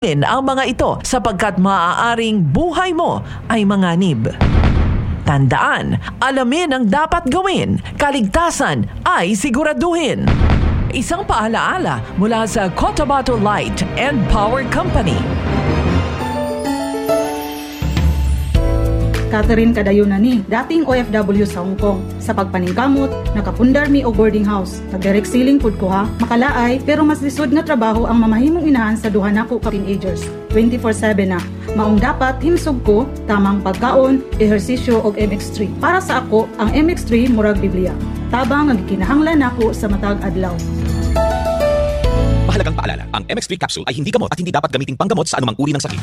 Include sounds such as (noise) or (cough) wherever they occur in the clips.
ang mga ito sapagkat maaaring buhay mo ay manganib. Tandaan, alamin ang dapat gawin, kaligtasan ay siguraduhin. Isang paalaala mula sa Cotabato Light and Power Company. Catherine Kadayunani, dating OFW sa Hong Kong. Sa pagpaningkamot, nakapundar mi og boarding house. Nag-direct ceiling pud ko ha, makalaay, pero mas lisod nga trabaho ang mamahimong inahan sa duha nako ka teenagers. 24/7 na. Maong dapat himsog ko tamang pagkaon, ehersisyo og MX3. Para sa ako, ang MX3 murag Biblia. Tabang ang gikinahanglan nako sa matag adlaw. Mahalagang paalala, ang MX3 capsule ay hindi gamot at hindi dapat gamiting panggamot sa anumang uri ng sakit.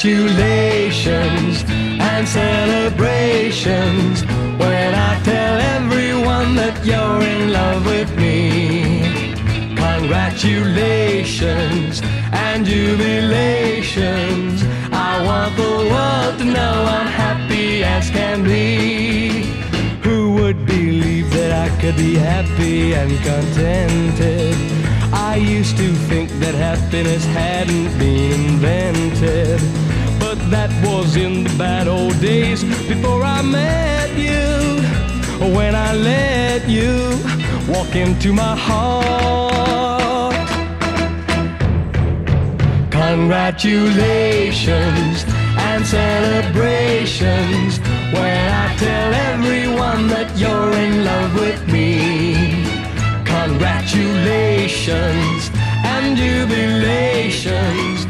Congratulations and celebrations when I tell everyone that you're in love with me. Congratulations and jubilations. I want the world to know I'm happy as can be. Who would believe that I could be happy and contented? I used to think that happiness hadn't been invented. But that was in the bad old days before I met you. When I let you walk into my heart. Congratulations and celebrations when I tell everyone that you're in love with me. Congratulations and jubilations.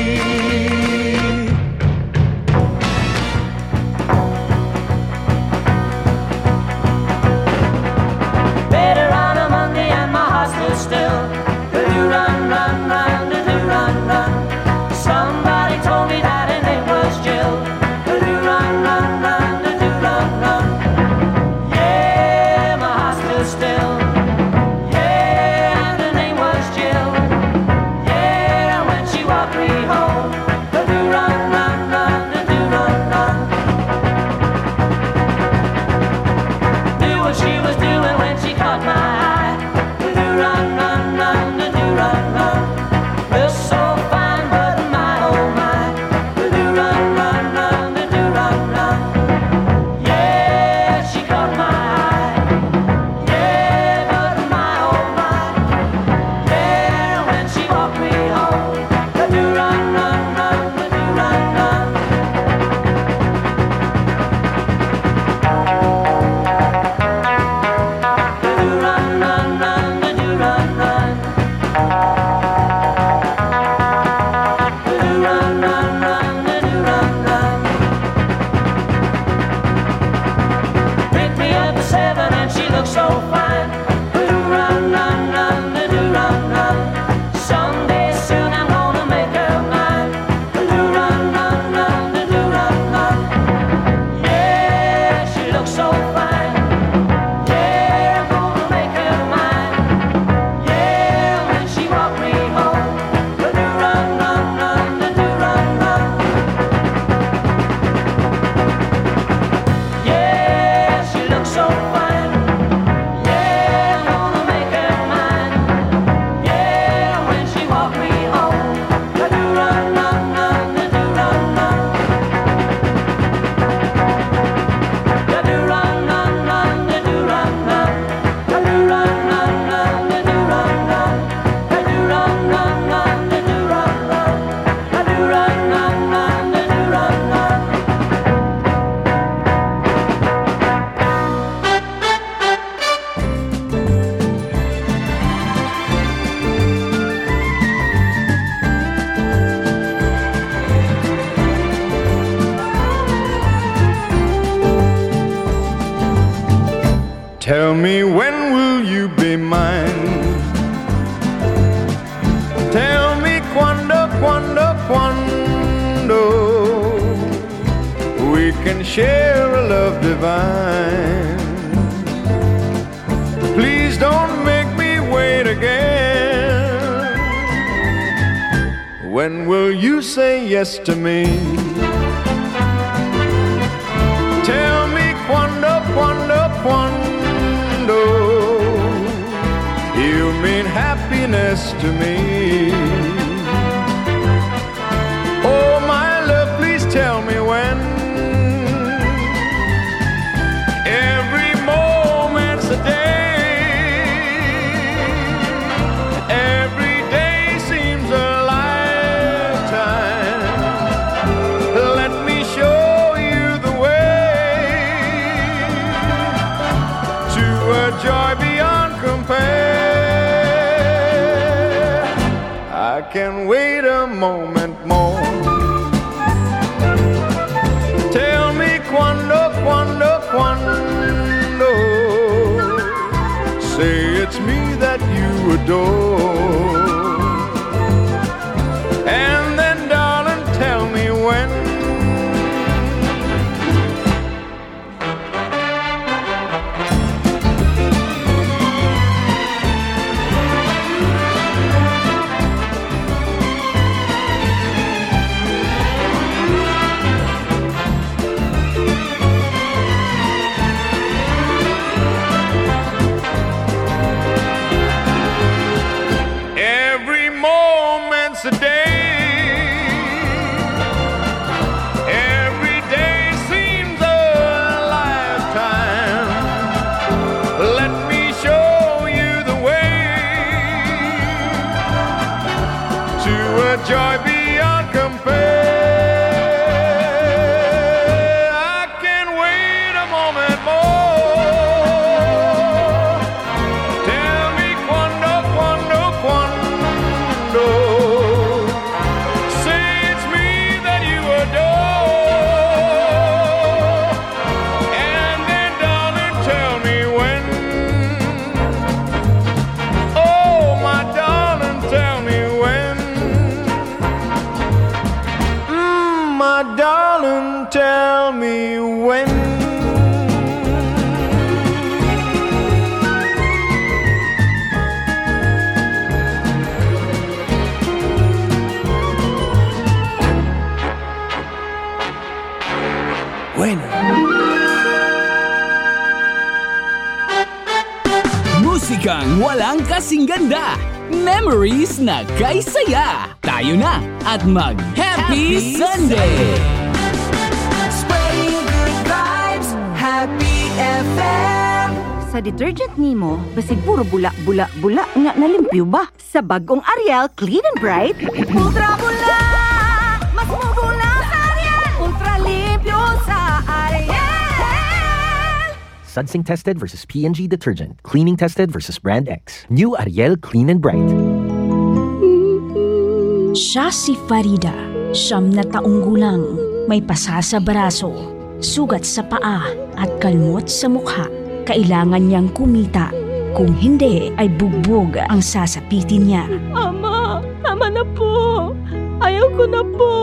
I can wait a moment more. Tell me quando, quando, quando. Say it's me that you adore. Walang kasing ganda. Memories na kay saya. Tayo na at mag Happy, Sunday! Spraying good vibes, Happy FM. Sa detergent nimo, basig puro bula-bula-bula nga nalimpyo ba? Sa bagong Ariel Clean and Bright, Ultra Sudsing tested versus P&G detergent. Cleaning tested versus brand X. New Ariel Clean and Bright. Siya si Farida, siyam na taong gulang, may pasa sa baraso, sugat sa paa at kalmot sa mukha. Kailangan niyang kumita, kung hindi ay bugbog ang sasapitin niya. Ama, tama na po. Ayaw ko na po.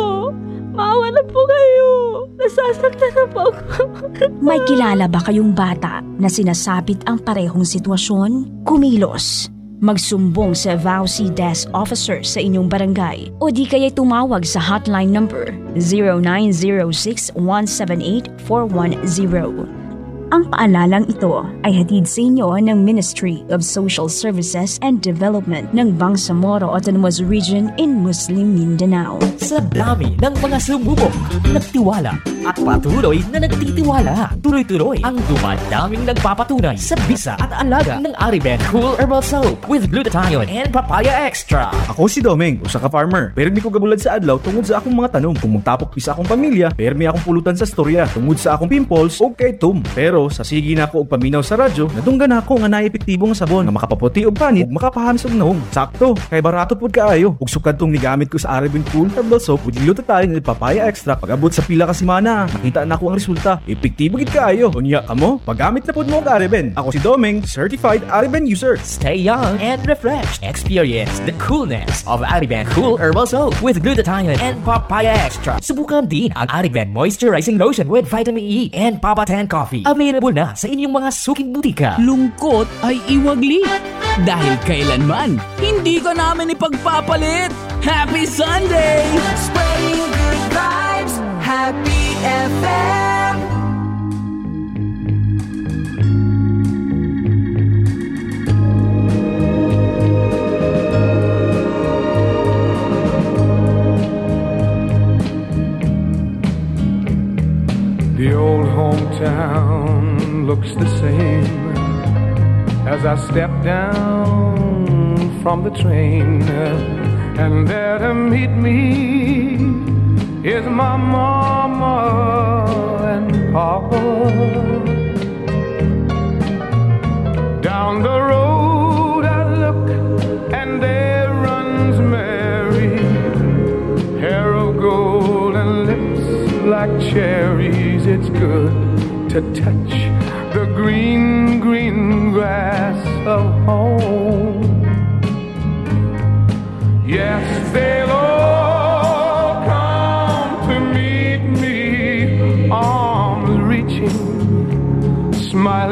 Maawa na po kayo. Nasasaktan na po ako. (laughs) May kilala ba kayong bata na sinasabit ang parehong sitwasyon? Kumilos. Magsumbong sa VAUSI Desk Officer sa inyong barangay o di kaya tumawag sa hotline number 0906-178-410. Ang paalalang ito ay hatid sa inyo ng Ministry of Social Services and Development ng Bangsamoro Autonomous Region in Muslim Mindanao. Sa dami ng mga sumubok, nagtiwala at patuloy na nagtitiwala. Tuloy-tuloy ang dumadaming nagpapatunay sa bisa at alaga ng Ariben Cool Herbal Soap with glutathione and papaya extra. Ako si Domeng, usa ka farmer. Pero di ko gabulad sa adlaw tungod sa akong mga tanom. Kung magtapok pisa akong pamilya, pero may akong pulutan sa storya tungod sa akong pimples o kay tum. Pero sa sige na ako og paminaw sa radyo, nadunggan ako nga naay epektibo nga sabon nga makapaputi og panit ug makapahamis og nahong. Sakto, kay barato pud kaayo. Ug sukad tong nigamit ko sa Arabin Cool Herbal Soap with glutathione and papaya extra pag-abot sa pila ka semana na. Nakita na ako ang resulta. Epektibo gid kaayo. Unya kamo, paggamit na pud mo og Ariben. Ako si Domeng, certified Ariben user. Stay young and refreshed. Experience the coolness of Ariban Cool Herbal Soap with glutathione and papaya extra. Subukan din ang Ariban Moisturizing Lotion with vitamin E and Papa Tan Coffee. Available na sa inyong mga suking butika. Lungkot ay iwagli. Dahil kailanman, hindi ka namin ipagpapalit. Happy Sunday! Spreading good vibes, Happy FM. The old hometown looks the same as I step down from the train. And there to meet me is my mama and papa. Down the road I look and there runs Mary, hair of gold and lips like cherries. It's good to touch the green, green grass of home. Yes, they'll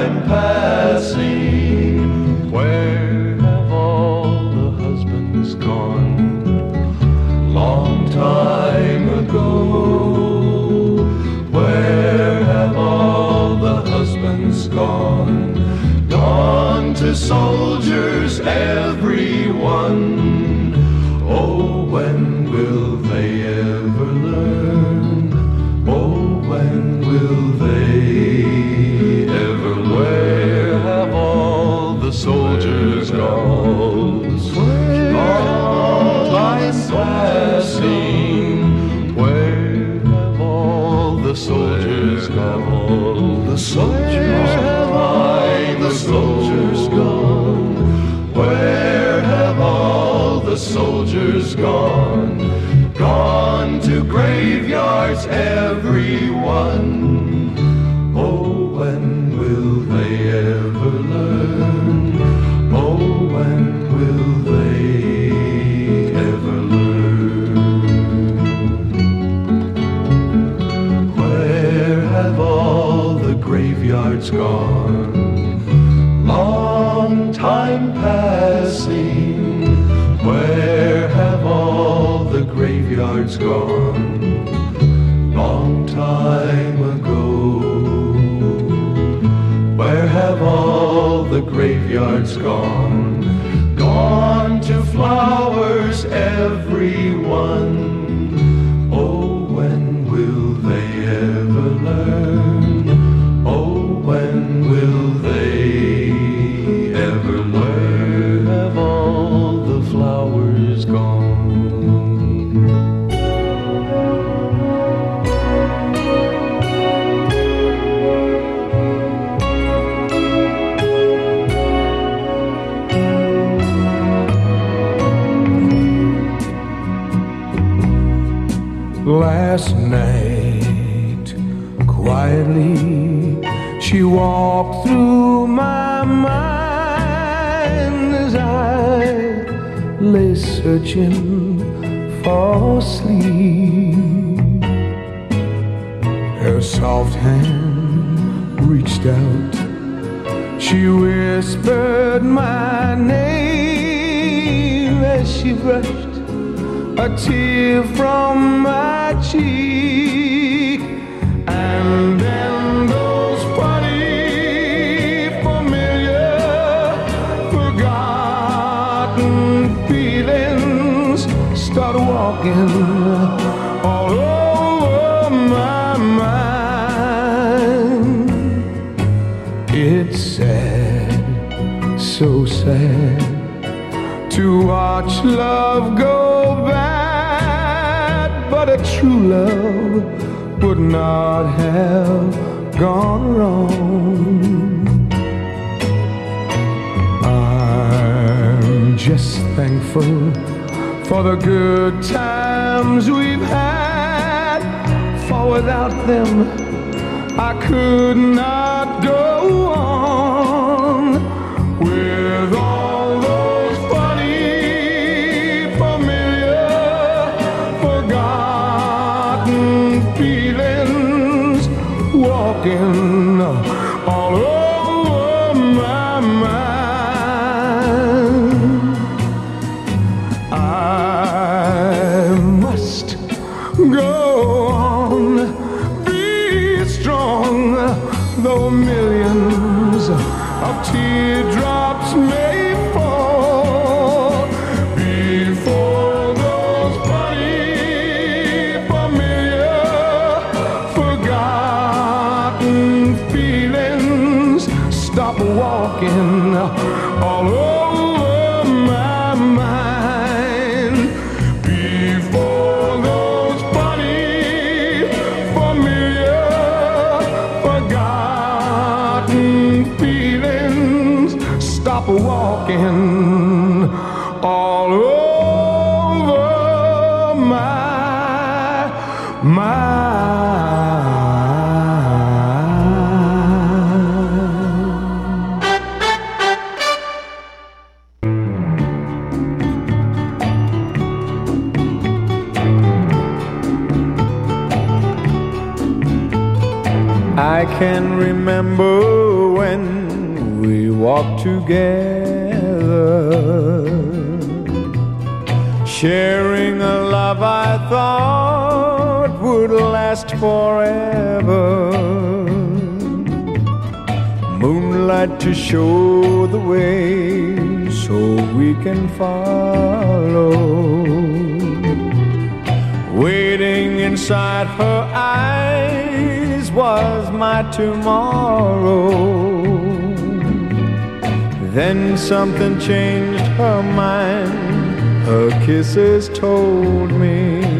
time yards gone. searching for sleep. Her soft hand reached out. She whispered my name as she brushed a tear from my love would not have gone wrong. I'm just thankful for the good times we've had, for without them, I could not. tomorrow. Then something changed her mind. Her kisses told me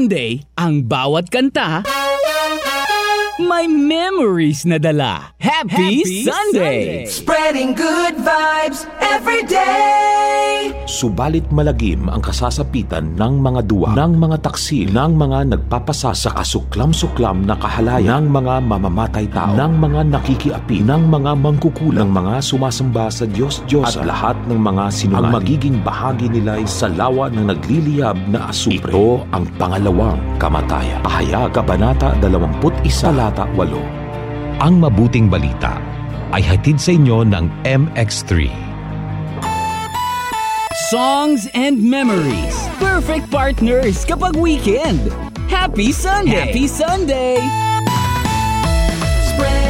Sunday, ang bawat kanta may memories na dala. Happy, Sunday! Spreading good vibes every day. Subalit malagim ang kasasapitan ng mga duwa, ng mga taksil, ng mga nagpapasa sa kasuklam-suklam na kahalaya, ng mga mamamatay tao, ng mga nakikiapi, ng mga mangkukulang, ng mga sumasamba sa Diyos-Diyos, at lahat ng mga sinungaling. Ang magiging bahagi nila ay sa lawa ng nagliliyab na asupre. Ito ang pangalawang kamatayan. Pahayag, Kabanata 21, Talata 8. Ang mabuting balita ay hatid sa inyo ng MX3. Songs and memories. Perfect partners kapag weekend. Happy Sunday! Happy Sunday! Spreading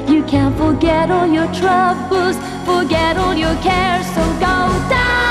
You can't forget all your troubles, forget all your cares. So go downtown.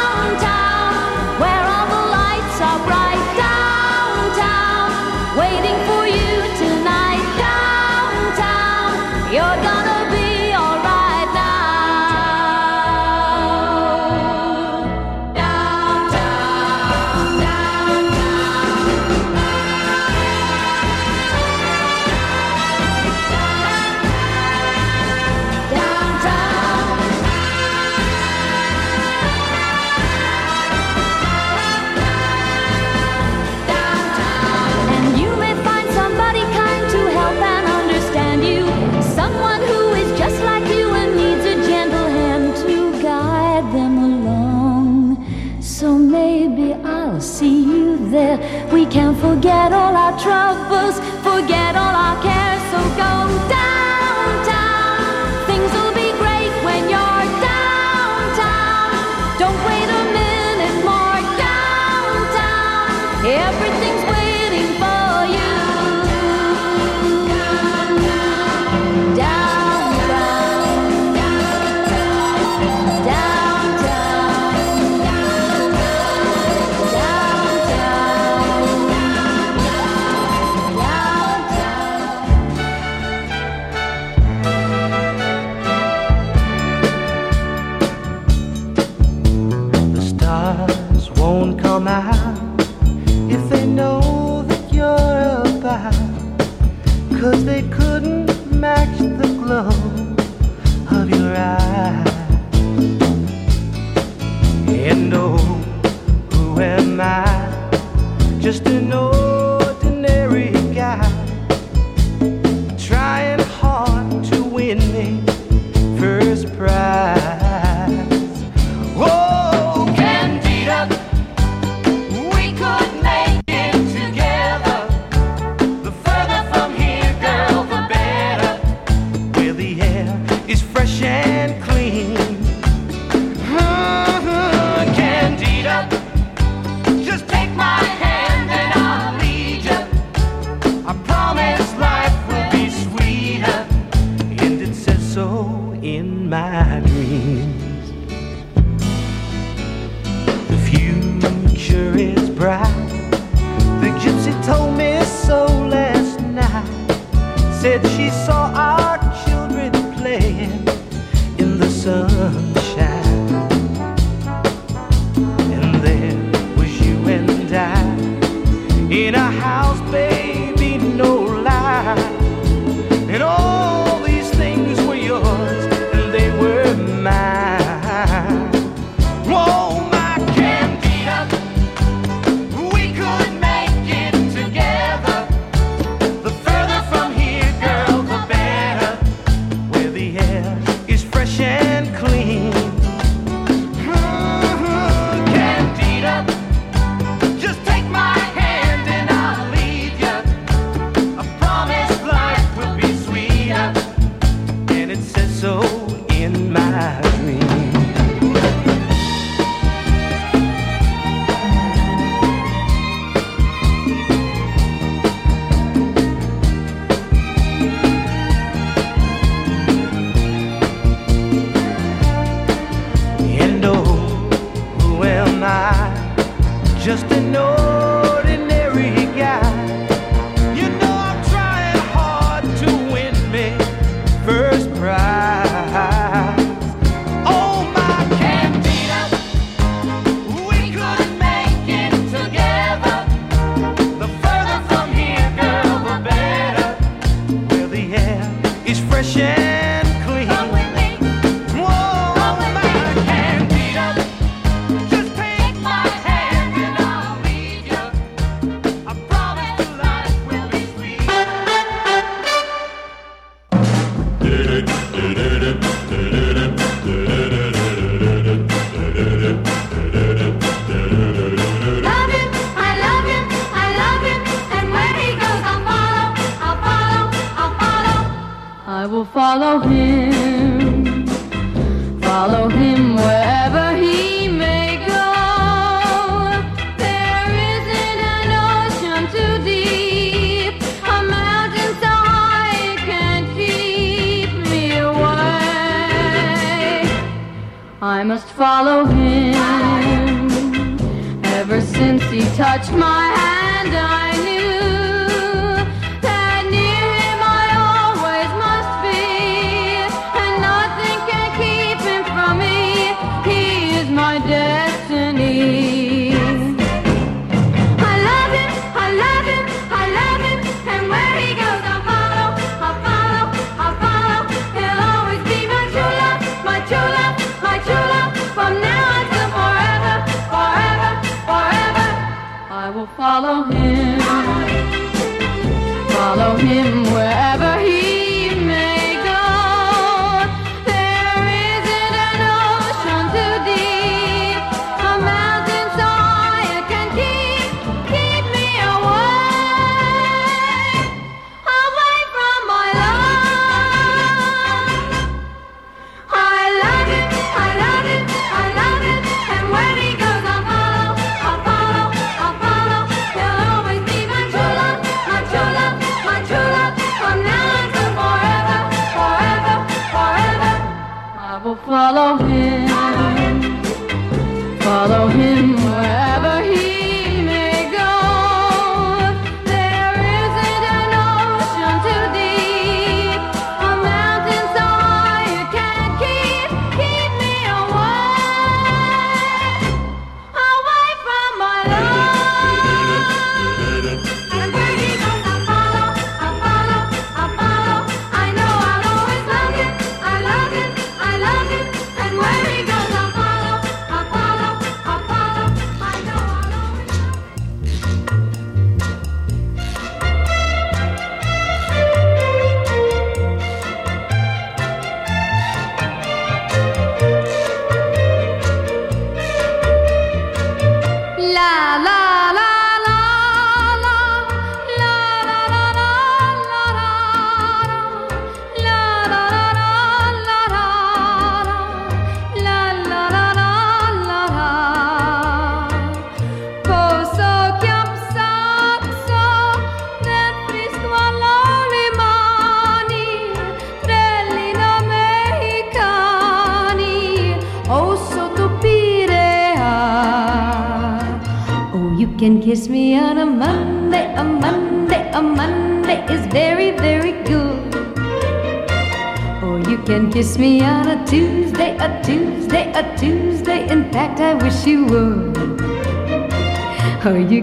forget all our troubles,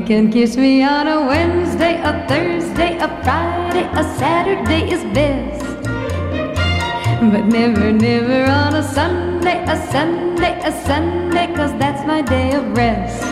can kiss me on a Wednesday, a Thursday, a Friday, a Saturday is best. But never, never on a Sunday, a Sunday, a Sunday, cause that's my day of rest.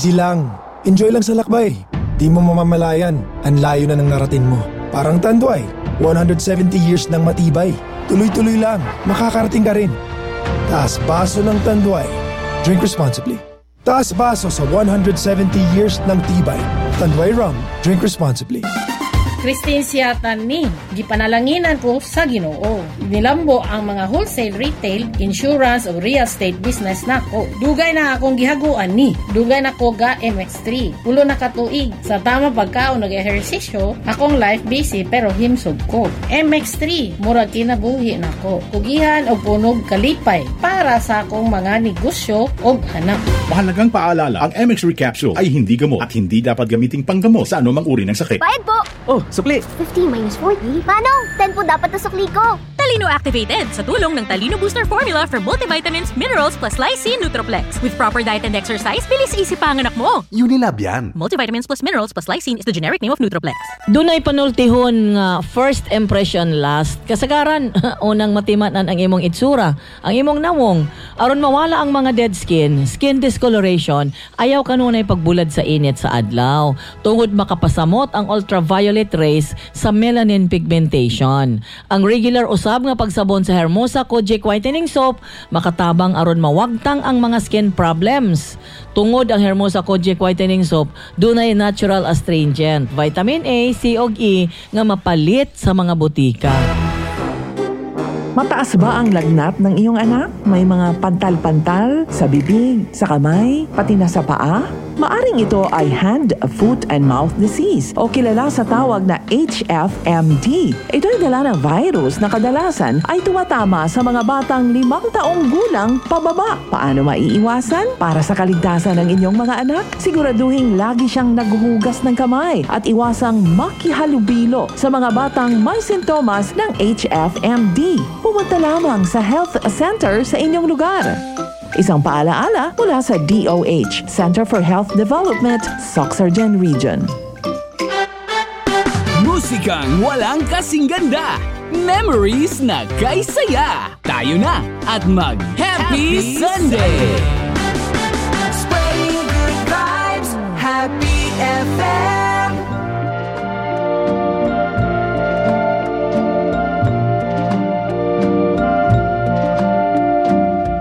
Easy lang. Enjoy lang sa lakbay. Di mo mamamalayan, ang layo na ng narating mo. Parang Tanduay, 170 years ng matibay. Tuloy-tuloy lang, makakarating ka rin. Taas baso ng Tanduay. Drink responsibly. Taas baso sa 170 years ng tibay. Tanduay Rum. Drink responsibly. Christine Siatan ni, gipanalanginan ko sa ginoo. Nilambo ang mga wholesale retail, insurance o real estate business nako. Dugay na akong gihaguan ni. Dugay na ko ga MX3. Ulo na katuig. Sa tama pagkaon nag-ehersisyo, akong life busy pero himsog ko. MX3, murag kinabuhi nako. Kugihan o punog kalipay para sa akong mga negosyo o hanap. Mahalagang paalala, ang MX Recapsule ay hindi gamot at hindi dapat gamiting panggamot sa anumang uri ng sakit. Bayad po! Oh, sukli! 15 minus 40? Manong, 10 po dapat na sukli ko. Talino activated sa tulong ng Talino Booster Formula for multivitamins, minerals plus lysine Nutroplex. With proper diet and exercise, bilis isip pa ang anak mo. Unilab yan. Multivitamins plus minerals plus lysine is the generic name of Nutroplex. Dunay panultihon nga first impression last. Kasagaran, (laughs) unang matiman-an ang imong itsura, ang imong nawong. Aron mawala ang mga dead skin, skin discoloration, ayaw kanunay pagbulad sa init sa adlaw. Tungod makapasamot ang ultraviolet rays sa melanin pigmentation. Ang regular usab nga pagsabon sa Hermosa Kojic Whitening Soap, makatabang aron mawagtang ang mga skin problems. Tungod ang Hermosa Kojic Whitening Soap, dunay natural astringent, vitamin A, C ug E nga mapalit sa mga butika. Mataas ba ang lagnat ng iyong anak? May mga pantal-pantal sa bibig, sa kamay, pati na sa paa? Maaring ito ay hand, foot, and mouth disease o kilala sa tawag na HFMD. Ito ay dala ng virus na kadalasan ay tumatama sa mga batang limang taong gulang pababa. Paano maiiwasan? Para sa kaligtasan ng inyong mga anak, siguraduhin lagi siyang naghuhugas ng kamay at iwasang makihalubilo sa mga batang may sintomas ng HFMD. Pumunta lamang sa health center sa inyong lugar. Isang paalaala mula sa DOH, Center for Health Development, Soxargen Region. Musikang walang kasing ganda. Memories na kay saya. Tayo na at mag-Happy Sunday! Spreading good vibes, Happy FM.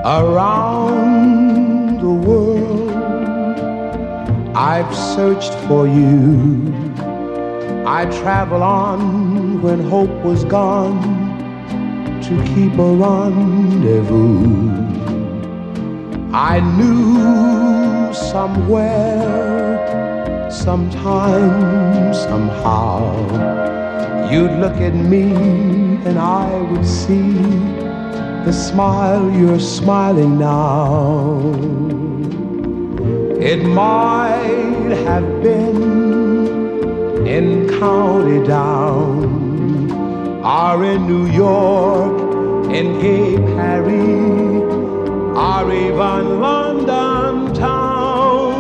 Around I've searched for you. I travel on when hope was gone to keep a rendezvous. I knew somewhere, sometime, somehow, you'd look at me and I would see the smile you're smiling now. It might have been in County Down, or in New York, in Gay Paris, or even London town.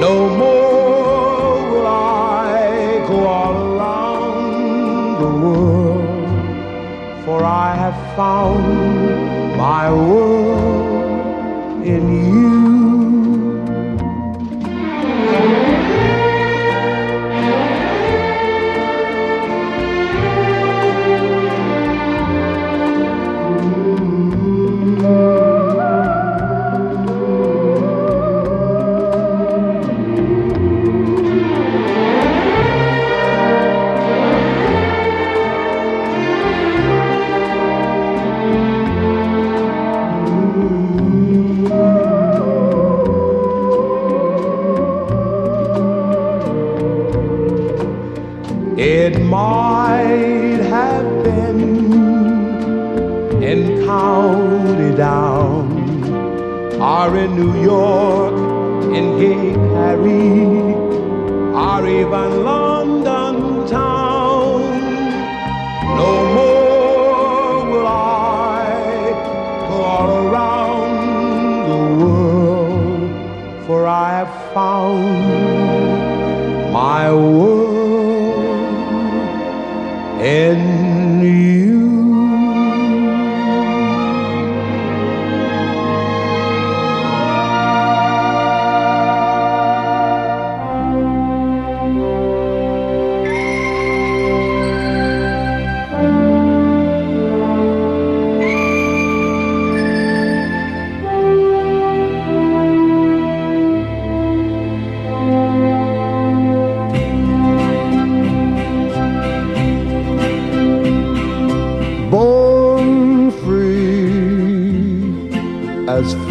No more will I go all around the world, for I have found my world or in New York, in Gay Paris, or even London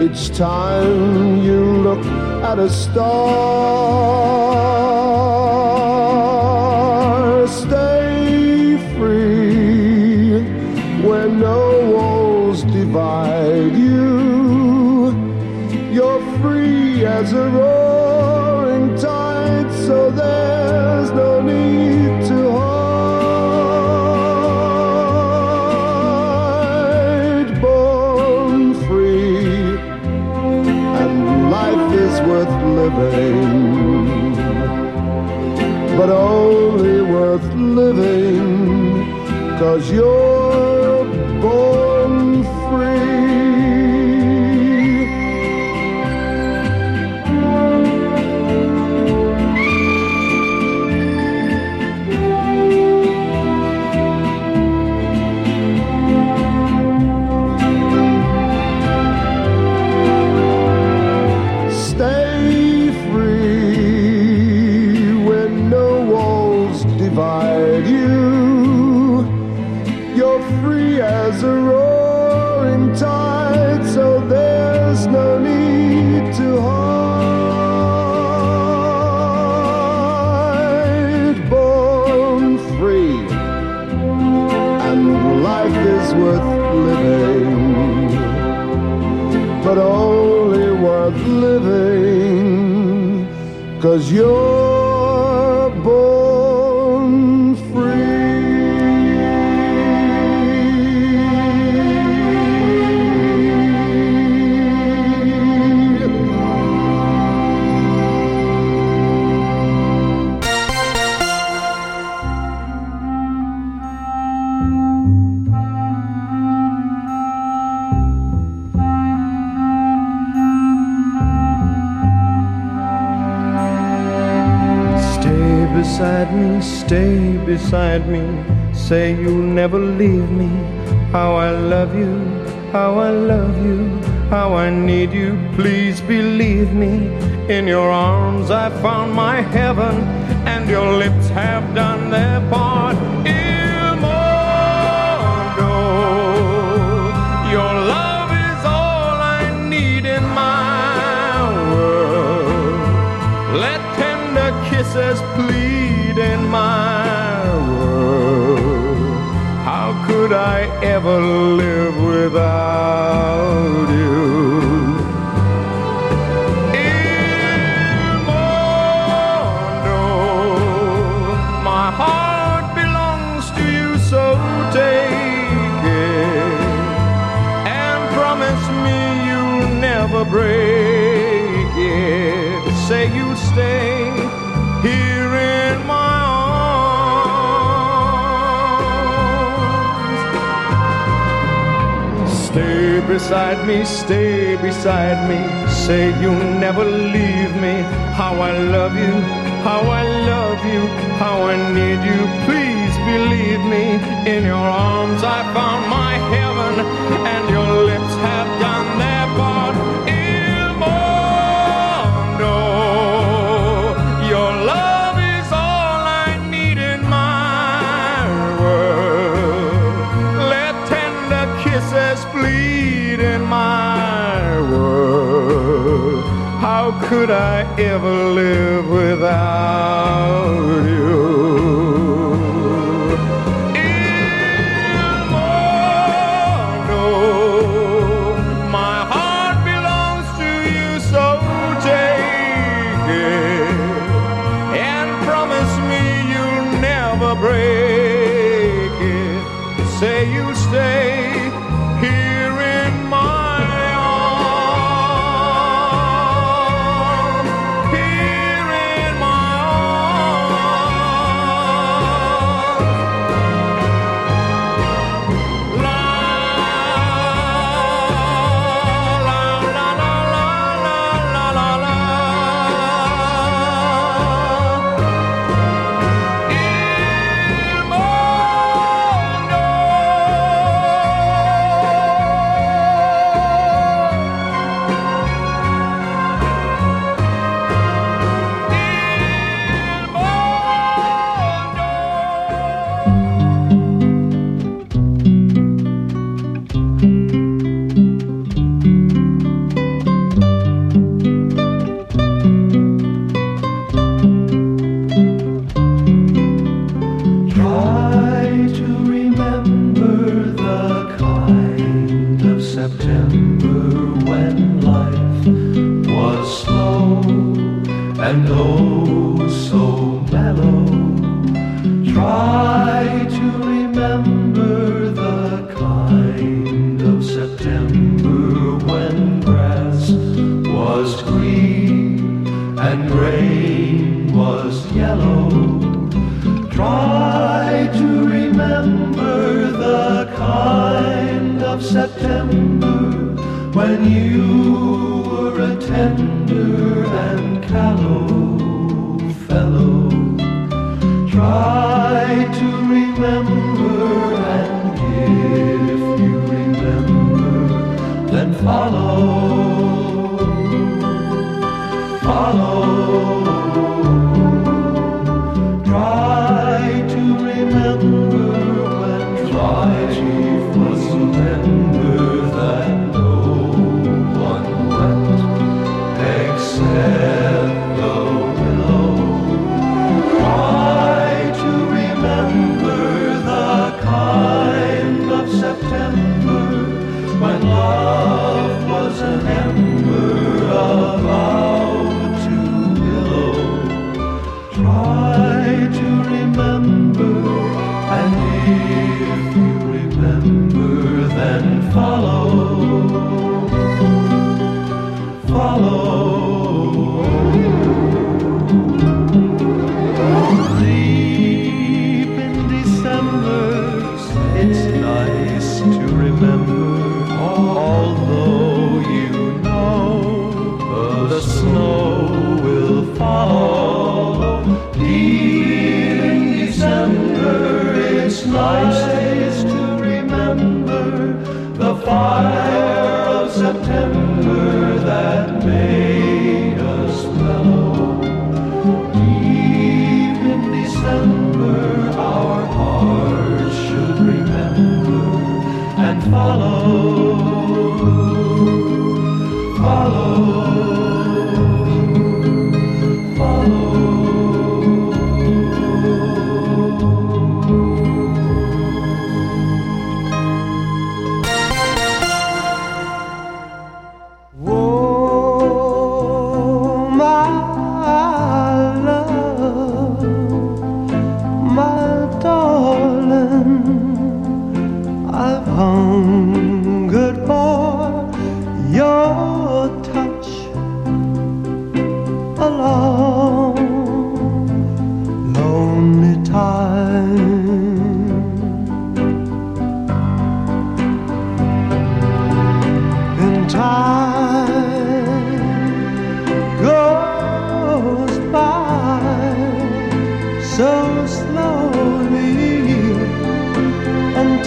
it's time you look at a star. nostalgia.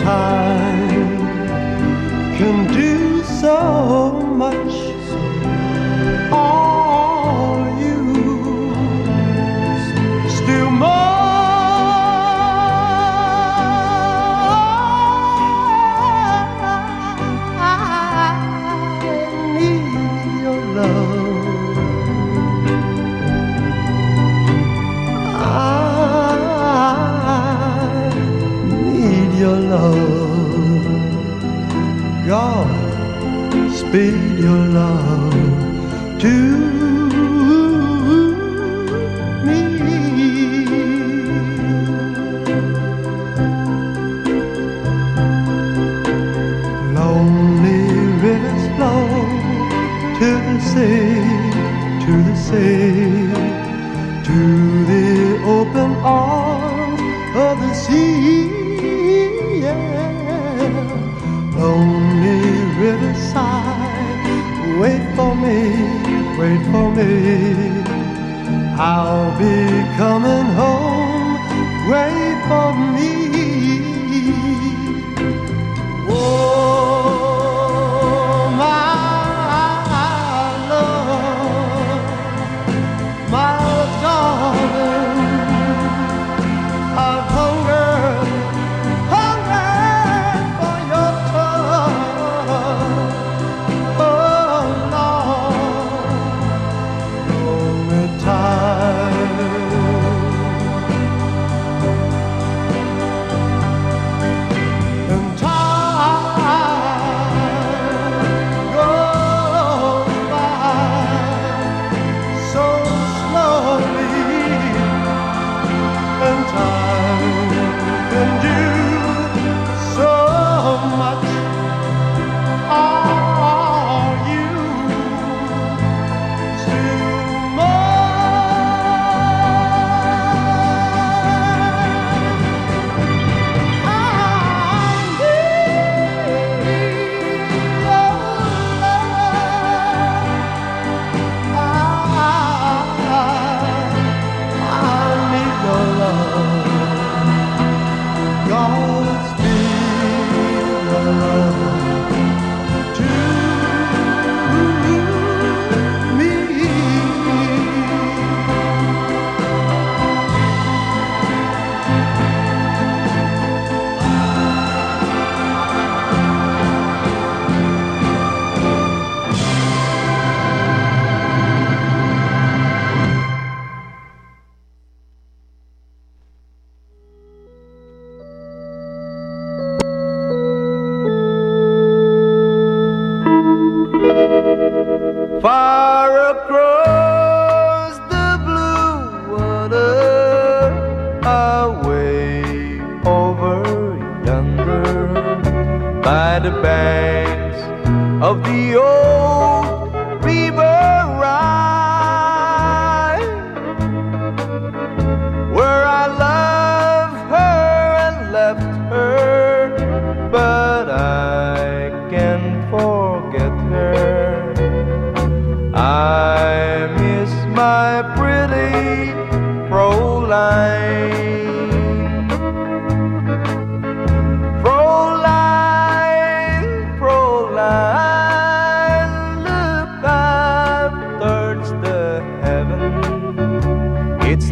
Time can do so much. God, your love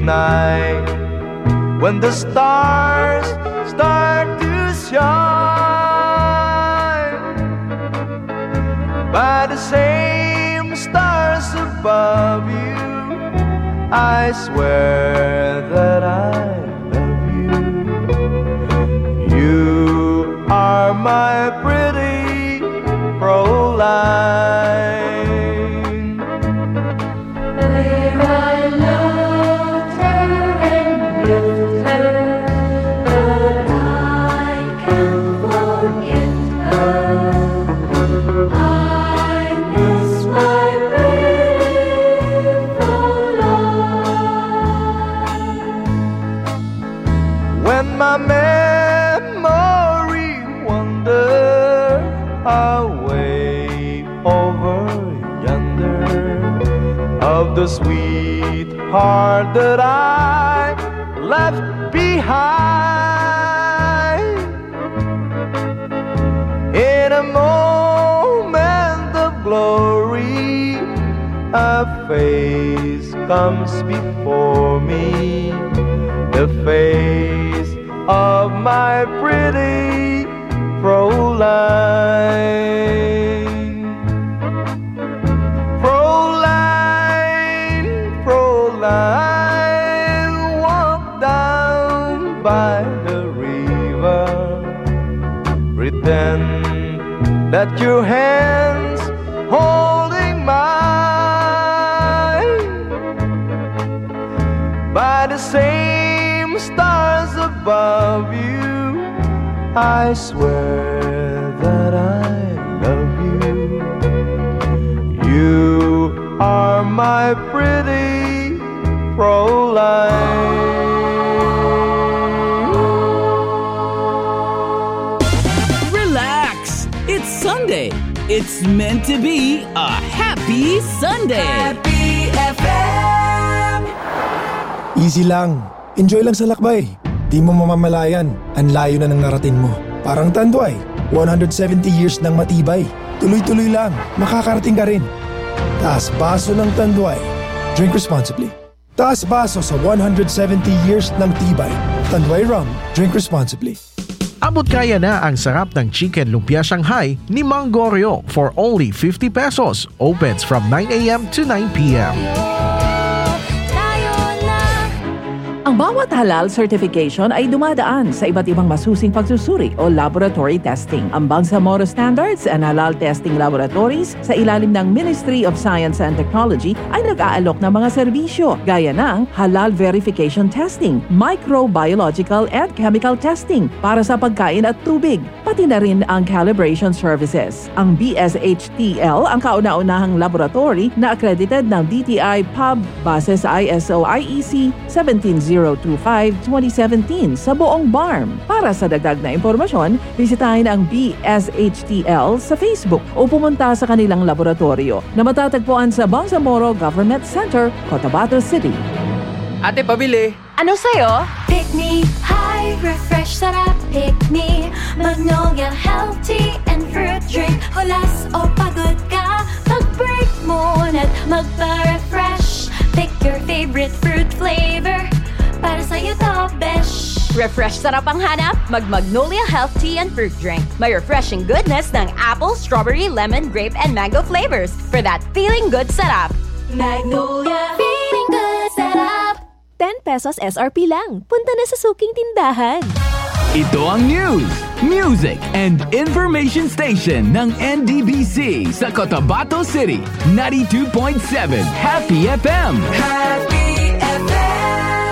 night when the stars start to shine by the same stars above you. I swear that I love you. You are my pretty Fräulein. Sweetheart that I left behind. In a moment of glory a face comes before me. The face that your hands holding mine by the same stars above you. I swear Meant to be a happy Sunday. Happy FM. Easy lang. Enjoy lang sa lakbay. Di mo mamamalayan, ang layo na ng narating mo. Parang Tanduay, 170 years ng matibay. Tuloy-tuloy lang, makakarating ka rin. Taas baso ng Tanduay. Drink responsibly. Taas baso sa 170 years ng tibay. Tanduay Rum. Drink responsibly. Abot kaya na ang sarap ng Chicken Lumpia Shanghai ni Mang Goryo for only 50 pesos. Opens from 9 a.m. to 9 Ang bawat halal certification ay dumadaan sa iba't ibang masusing pagsusuri o laboratory testing. Ang Bangsamoro Standards and Halal Testing Laboratories sa ilalim ng Ministry of Science and Technology ay nag-aalok ng mga serbisyo gaya ng halal verification testing, microbiological and chemical testing para sa pagkain at tubig, pati na rin ang calibration services. Ang BSHTL ang kauna-unahang laboratory na accredited ng DTI PUB base sa ISO IEC 17025-2017 sa buong BARM. Para sa dagdag na impormasyon, bisitahin ang BSHTL sa Facebook o pumunta sa kanilang laboratorio na matatagpuan sa Bangsamoro Government Center, Cotabato City. Ate, pabili. Ano sa'yo? High, refresh, sarap, pick me. Magnolia, healthy and fruit drink. Hulas o pagod ka, mag-break mona't magpa-refresh Pick your favorite fruit flavor. Para sa'yo to, besh. Refresh sarap ang hanap, mag Magnolia Health Tea and Fruit Drink. May refreshing goodness ng apple, strawberry, lemon, grape, and mango flavors for that feeling good sarap. Magnolia, 10 pesos SRP lang. Punta na sa suking tindahan. Ito ang news music, and information station ng NDBC sa Cotabato City. 92.7 Happy FM. Happy FM.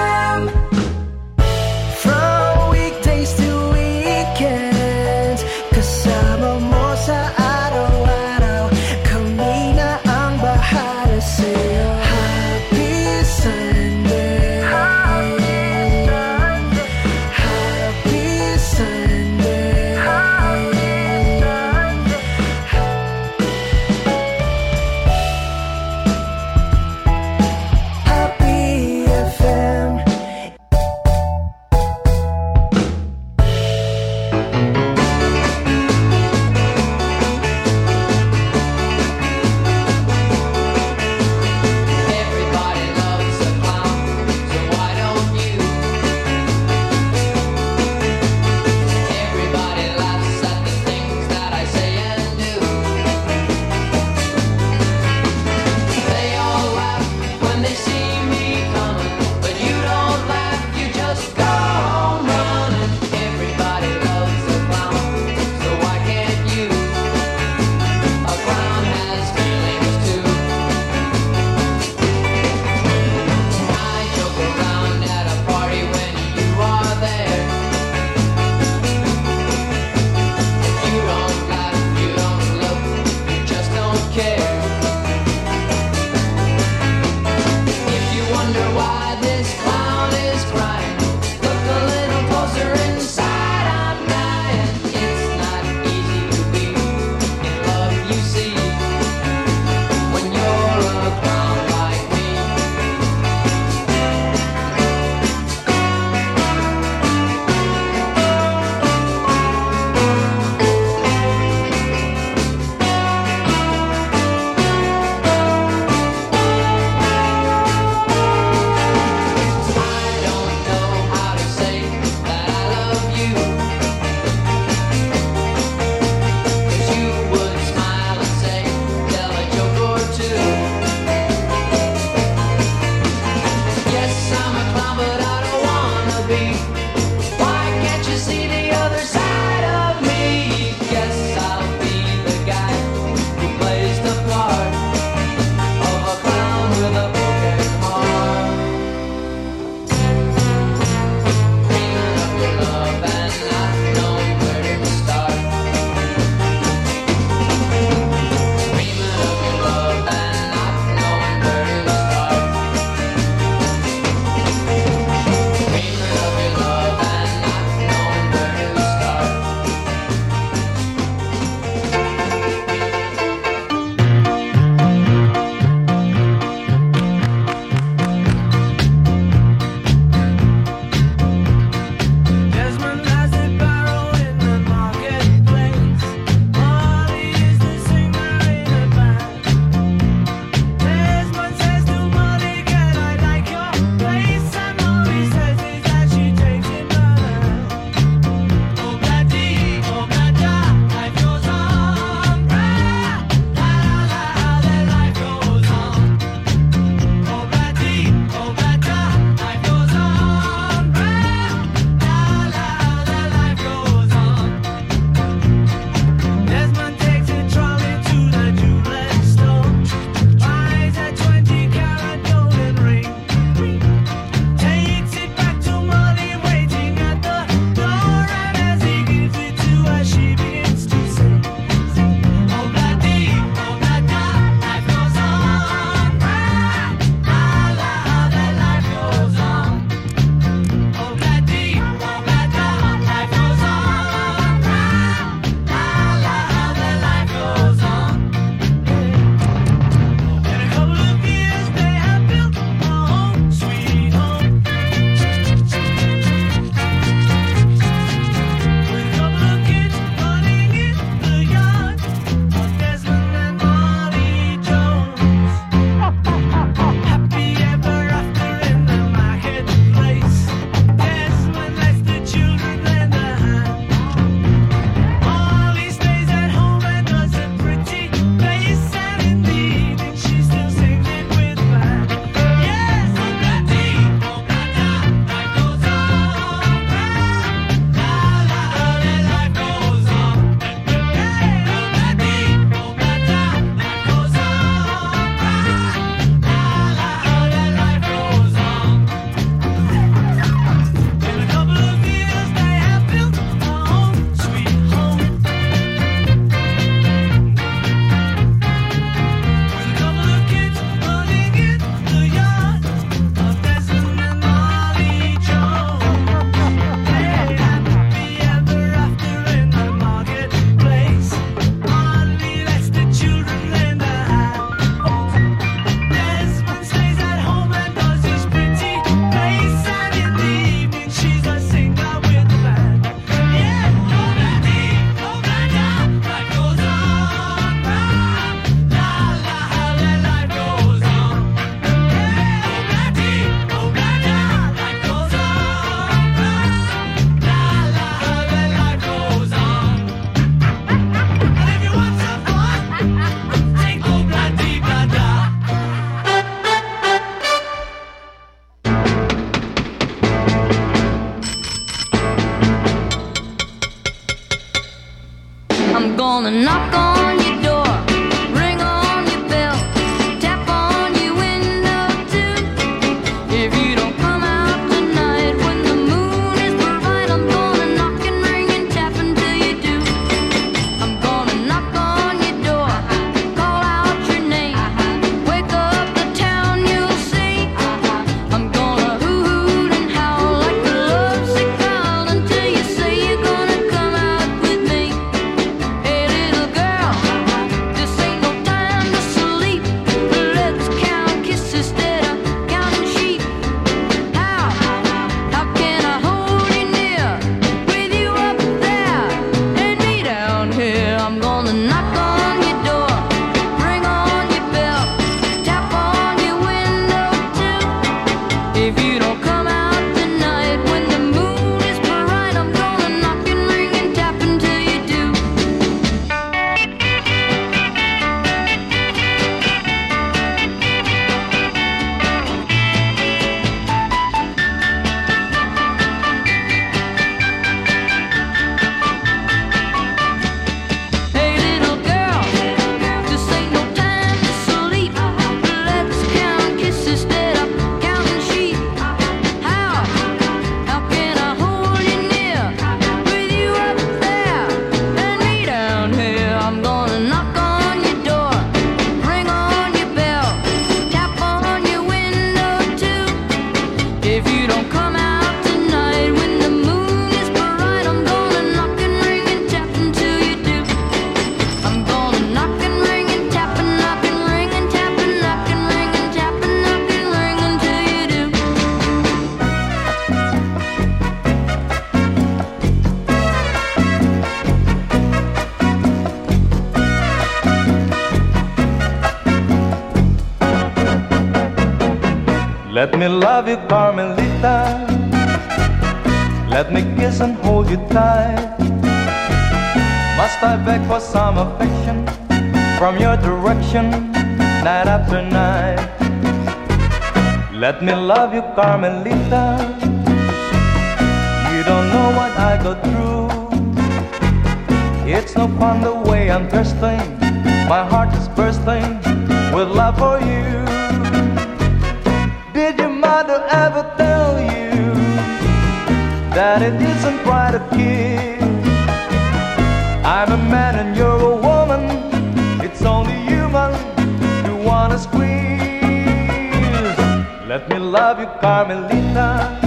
Love you, Carmelita. Let me kiss and hold you tight. Must I beg for some affection from your direction, night after night? Let me love you, Carmelita. You don't know what I go through. It's no fun the way I'm thirsting. My heart is bursting with love for you. That it isn't right to kiss? I'm a man and you're a woman. It's only human to wanna squeeze. Let me love you, Carmelita.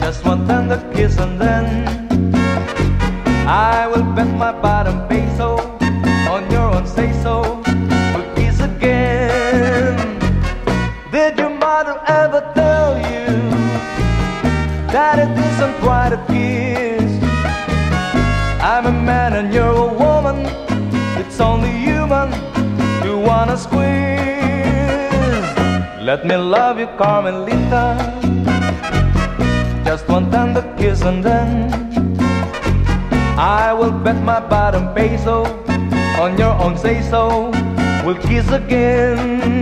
Just one tender kiss and then I will bet my bottom Let me love you, Carmelita. Just one tender kiss and then I will bet my bottom peso on your own say so. We'll kiss again.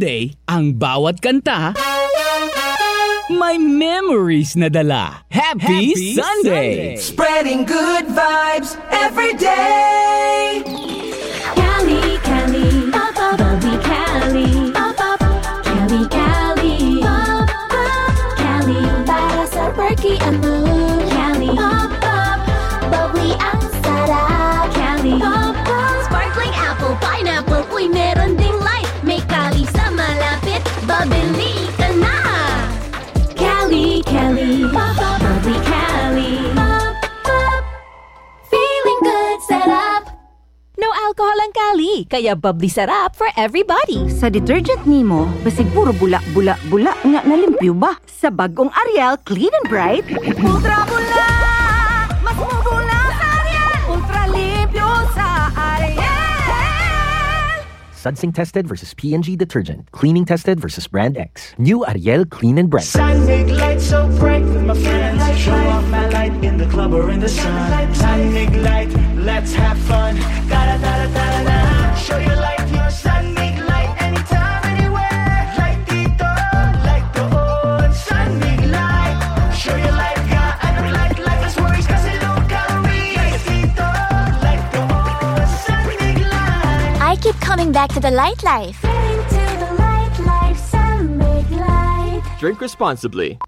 Kapag Sunday, ang bawat kanta may memories na dala. Happy, Happy Sunday! Spreading good vibes every day. Cali, Cali, pop up, bubbly Cali, pop up, Cali, Cali, pop up, Cali, para sa perky ang mood, Cali, pop up, bubbly ang sarap, Cali, pop up, sparkling apple, pineapple, uy meron ang Cali, kaya bubbly sarap for everybody. Sa detergent nimo, basig puro bula-bula-bula nga nalimpyo ba? Sa bagong Ariel Clean and Bright, Ultra Bula! Mas mabula sa Ariel! Ultra limpyo sa Ariel! Sudsing tested versus P&G detergent. Cleaning tested versus brand X. New Ariel Clean and Bright. Sun make light so bright with my friends. Show off my light in the club or in the sun. Sun make light, let's have fun. Da da da back to the light life. Into the light life, some light. Drink responsibly.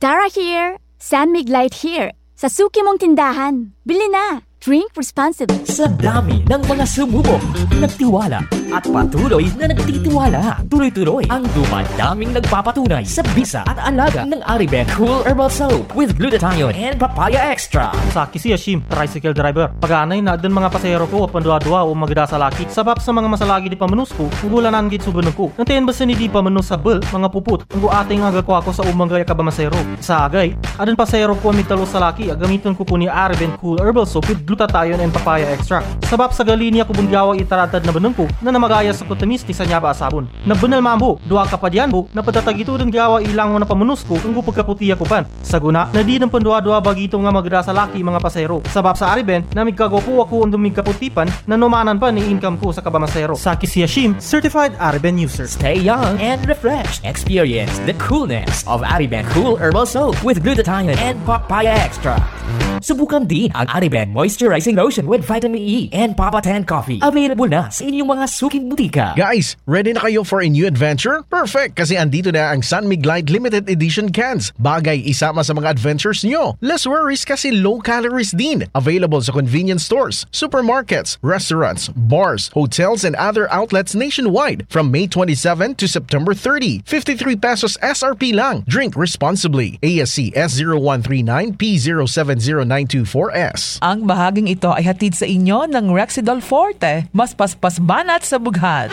Tara here. San Mig Light here. Sa suki mong tindahan. Bili na. Drink responsibly. Sa dami ng mga sumubok, nagtiwala at patuloy na nagtitiwala. Tuloy-tuloy ang dumadaming nagpapatunay sa bisa at alaga ng Ariben Cool Herbal Soap with glutathione and papaya extra. Saki si Yashim, tricycle driver. Paganay na din mga pasahero ko pandua-dua o magda sa laki. Sabab sa mga masalagi di pamanus ko, ugulanan git subunan ko. Nantayin ba sa di pamanus sa bel, mga puput. Ang ating aga ko sa umangay ka ba masero. Sa agay, adin pasahero ko mitalo sa laki, agamiton ko po ni Ariben Cool Herbal Soap with glutathione and papaya extract. Sabab sa galinya ko bundiawa itaratad na banang ko na namagaya sa kutamis ti sa nyaba asabon. Nabunal mambo, duwa ka pa diyan bo, napatatagito rin gawa ilang mo na pamanus ko kung pagkaputiya ko pan. Sa guna, na di ng pandua-dua bagito nga magda sa laki mga pasahero. Sabab sa Ariben, na migkago po ako ang dumigkaputipan na numanan pa ni income ko sa kabamasero. Saki si certified Ariben user. Stay young and refreshed. Experience the coolness of Ariben Cool Herbal Soap with glutathione and papaya extra. Subukan din ang Ariben Moisturizing Lotion with Vitamin E and Papa 10 Coffee. Available na sa inyong mga suking butika. Guys, ready na kayo for a new adventure? Perfect! Kasi andito na ang San Miglite Limited Edition cans. Bagay isama sa mga adventures nyo. Less worries kasi low calories din. Available sa convenience stores, supermarkets, restaurants, bars, hotels, and other outlets nationwide from May 27 to September 30. 53 pesos SRP lang. Drink responsibly. ASC S0139 P070924S. Ang bahaging ito ay hatid sa inyo ng Rexidol Forte. Mas paspas banat sa bughat.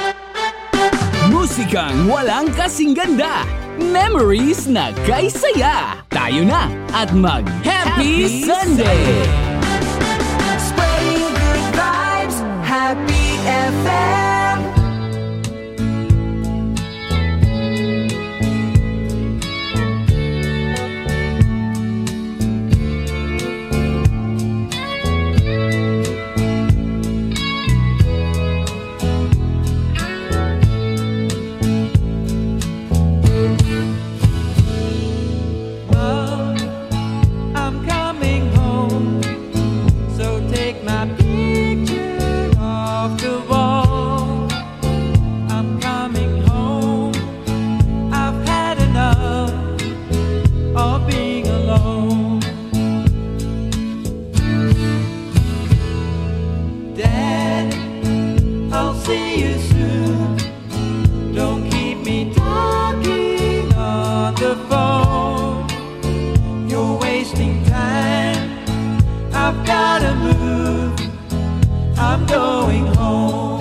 Musikang walang kasing ganda. Memories na kay saya. Tayo na at mag-Happy Sunday! Spreading good vibes, Happy FM. You're wasting time. I've gotta move. I'm going home.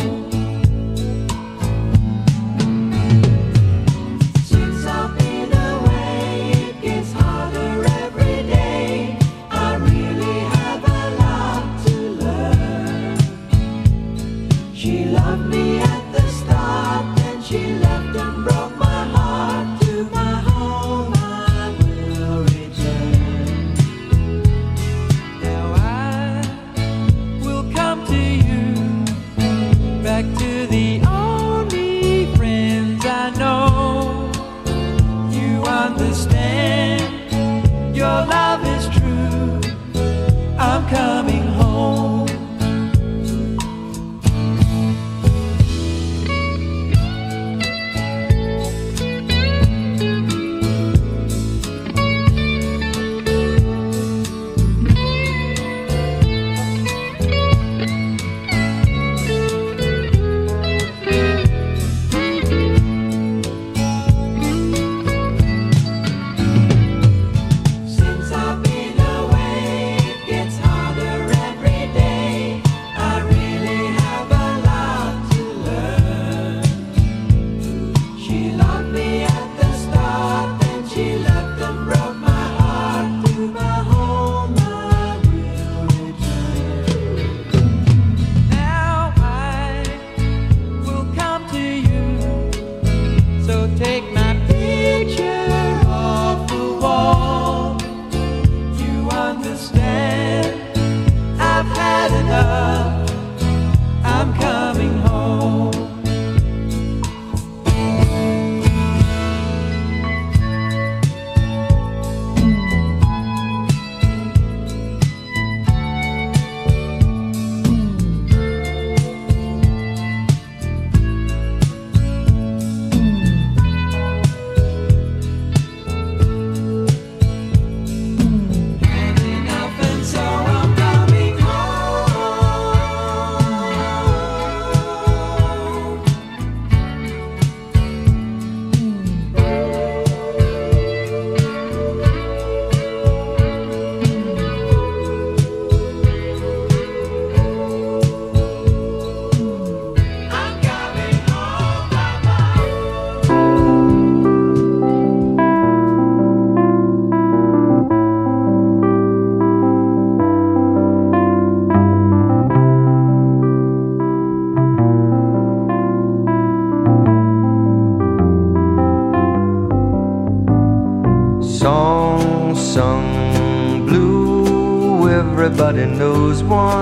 Nobody knows one.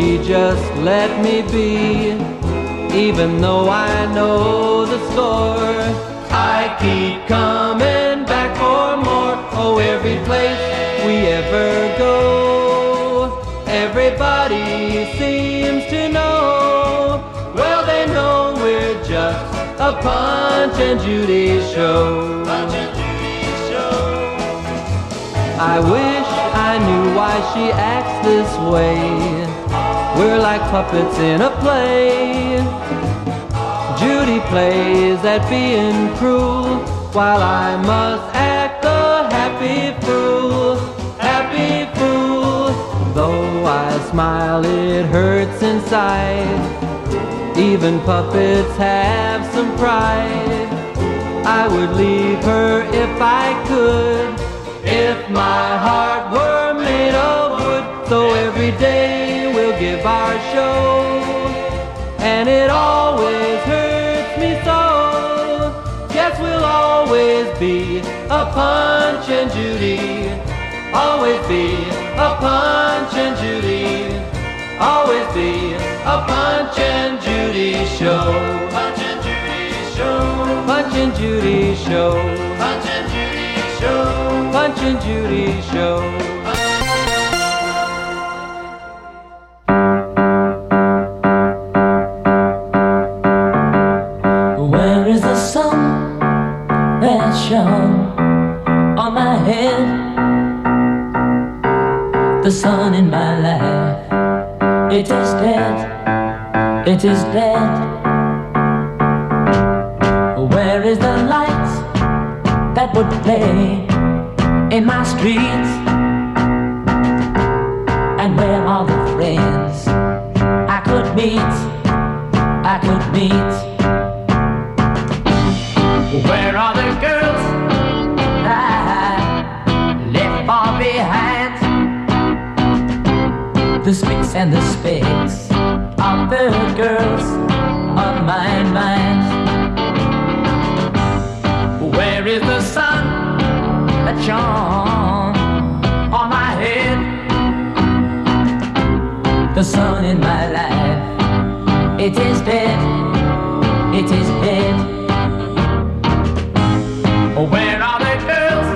She just let me be? Even though I know the score, I keep coming back for more. Oh, every place we ever go, everybody seems to know. Well, they know we're just a Punch and Judy show. I wish I knew why she acts this way. We're like puppets in a play. Judy plays at being cruel, while I must act the happy fool. Happy fool. Though I smile, it hurts inside. Even puppets have some pride. I would leave her if I could. If my be a Punch and Judy, always be a Punch and Judy, always be a Punch and Judy show. Punch and Judy show. Punch and Judy show. Punch and Judy show. Punch and Judy show. It is dead. Where is the light that would play in my streets? And where are the friends I could meet? I could meet. Where are the girls I left far behind? The spicks and the specks of the girls The sun in my life, it is dead, it is dead. Where are the girls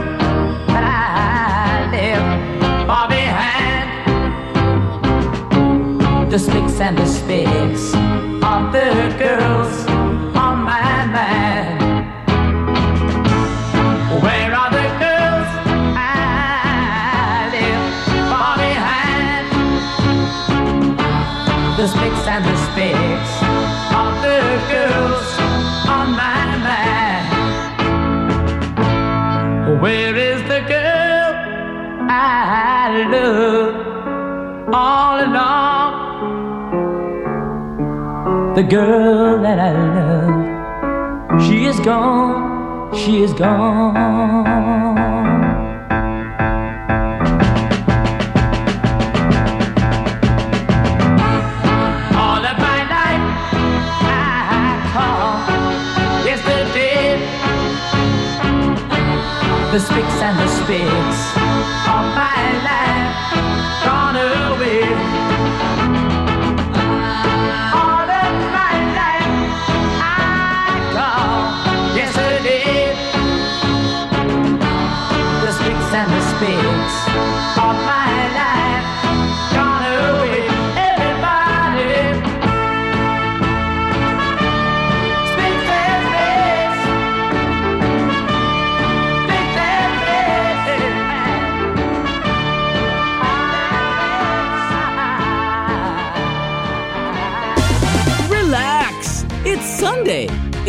that I left far behind? The spicks and the specks Love all along? The girl that I love, she is gone, she is gone.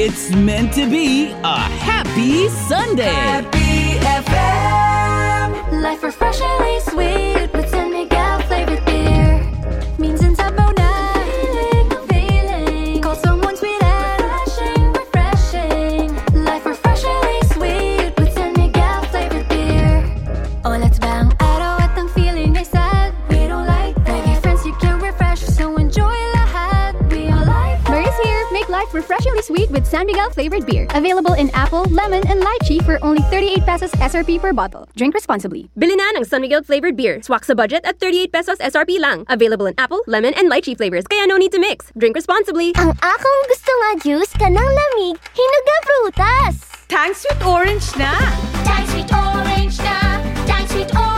It's meant to be a happy Sunday. Happy FM. Life refreshingly sweet refreshingly sweet with San Miguel flavored beer. Available in apple, lemon, and lychee for only 38 pesos SRP per bottle. Drink responsibly. Bili na ng San Miguel flavored beer. Swak sa budget at 38 pesos SRP lang. Available in apple, lemon, and lychee flavors. Kaya no need to mix. Drink responsibly. Ang akong gusto nga juice kanang lamig, hinog nga prutas. Tang sweet orange na. Tang sweet orange na. Tang sweet orange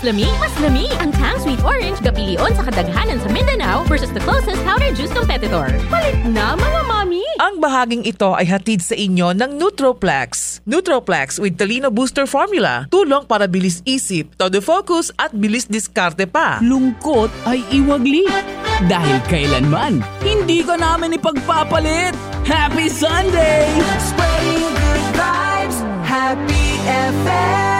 Mas lami, mas lami! Ang Tang Sweet Orange gapilion sa kadaghanan sa Mindanao versus the closest powder juice competitor. Palit na mga mami! Ang bahaging ito ay hatid sa inyo ng Nutroplex. Nutroplex with Talino Booster Formula. Tulong para bilis isip, todo focus at bilis diskarte pa. Lungkot ay iwagli. Dahil kailanman, hindi ka namin ipagpapalit. Happy Sunday! Spreading good vibes. Happy FM.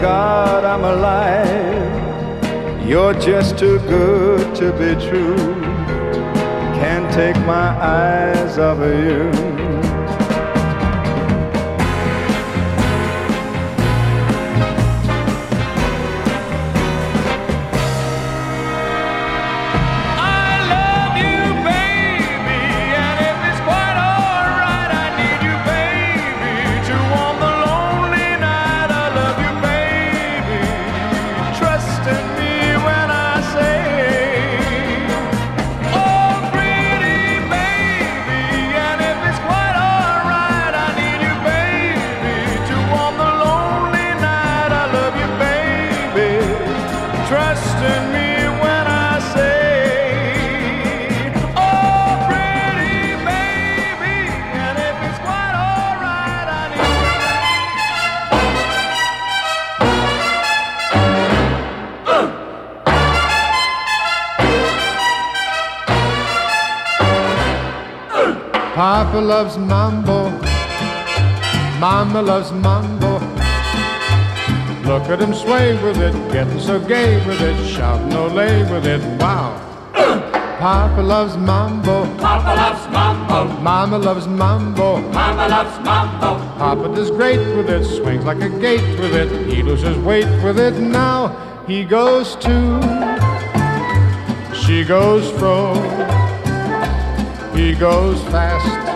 God I'm alive. You're just too good to be true. Can't take my eyes off of you. Papa loves mambo. Mama loves mambo. Look at him sway with it, getting so gay with it, shouting ole with it. Wow. (coughs) Papa loves mambo. Papa loves mambo. Mama loves mambo. Mama loves mambo. Papa does great with it, swings like a gate with it. He loses weight with it. Now he goes to. She goes fro. He goes fast.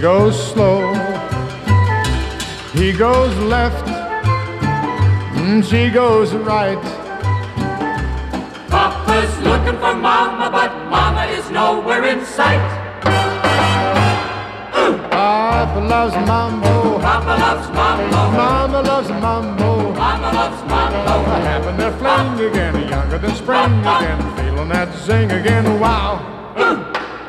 goes slow. He goes left, mm, she goes right. Papa's looking for Mama, but Mama is nowhere in sight. Papa loves mambo. Papa loves mambo. Mama loves mambo. Mama loves mambo. Having their fling again, younger than spring again, feeling that zing again. Wow. Ooh.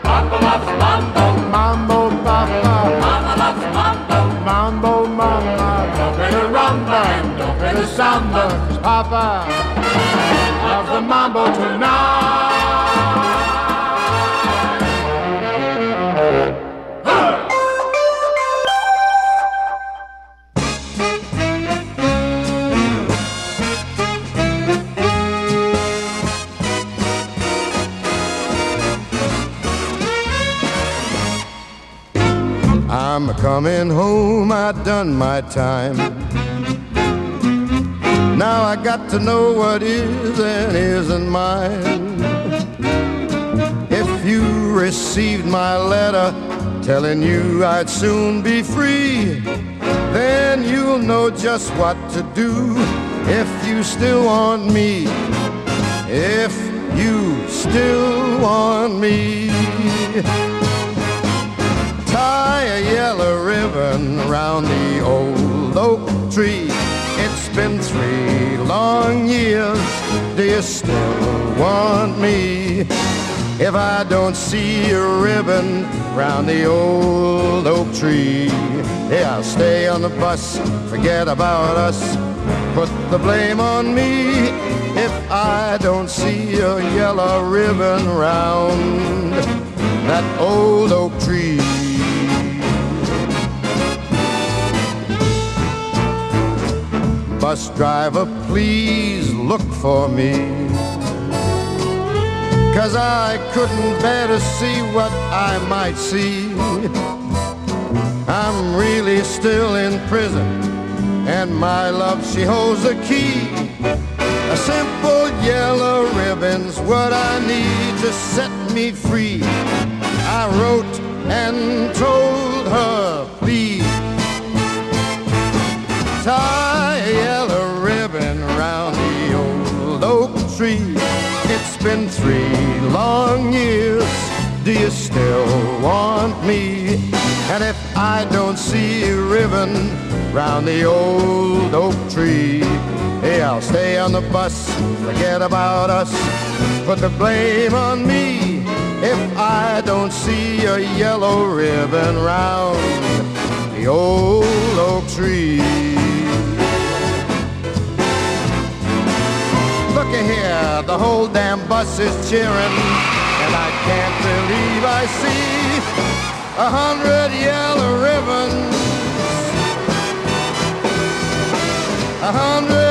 Papa loves mambo. Mambo, papa. Mama loves mambo. Mambo, mama. Play the rumba and play the samba, papa loves the mambo tonight. Coming home, I done my time. Now I got to know what is and isn't mine. If you received my letter telling you I'd soon be free, then you'll know just what to do if you still want me. If you still want me. Tie a yellow ribbon around the old oak tree. It's been three long years. Do you still want me? if I don't see a ribbon round the old oak tree. Yeah, I'll stay on the bus, forget about us, put the blame on me if I don't see a yellow ribbon round that old oak tree. Bus driver, please look for me. Cause I couldn't bear to see what I might see. I'm really still in prison, and my love, she holds the key. A simple yellow ribbon's what I need to set me free. I wrote and told her, please tie been three long years. Do you still want me? And if I don't see a ribbon round the old oak tree, hey, I'll stay on the bus, forget about us, put the blame on me. If I don't see a yellow ribbon round the old oak tree. The whole damn bus is cheering, and I can't believe I see a hundred yellow ribbons. A hundred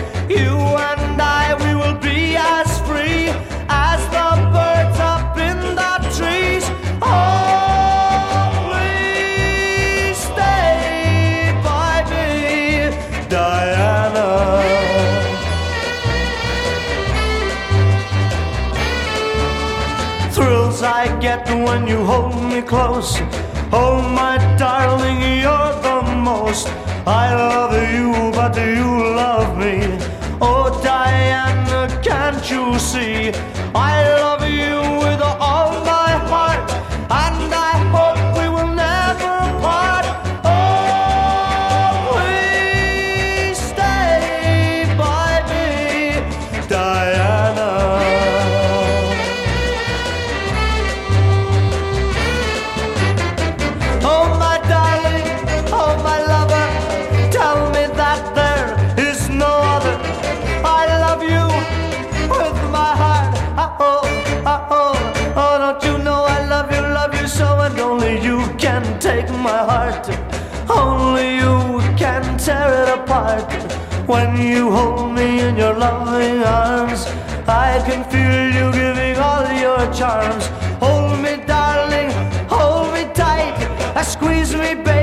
Close. Oh, my darling, you're the most. I love you, but do you love me. Oh, Diana, can't you see? Apart. When you hold me in your loving arms, I can feel you giving all your charms. Hold me, darling, hold me tight. Uh, Squeeze me, baby,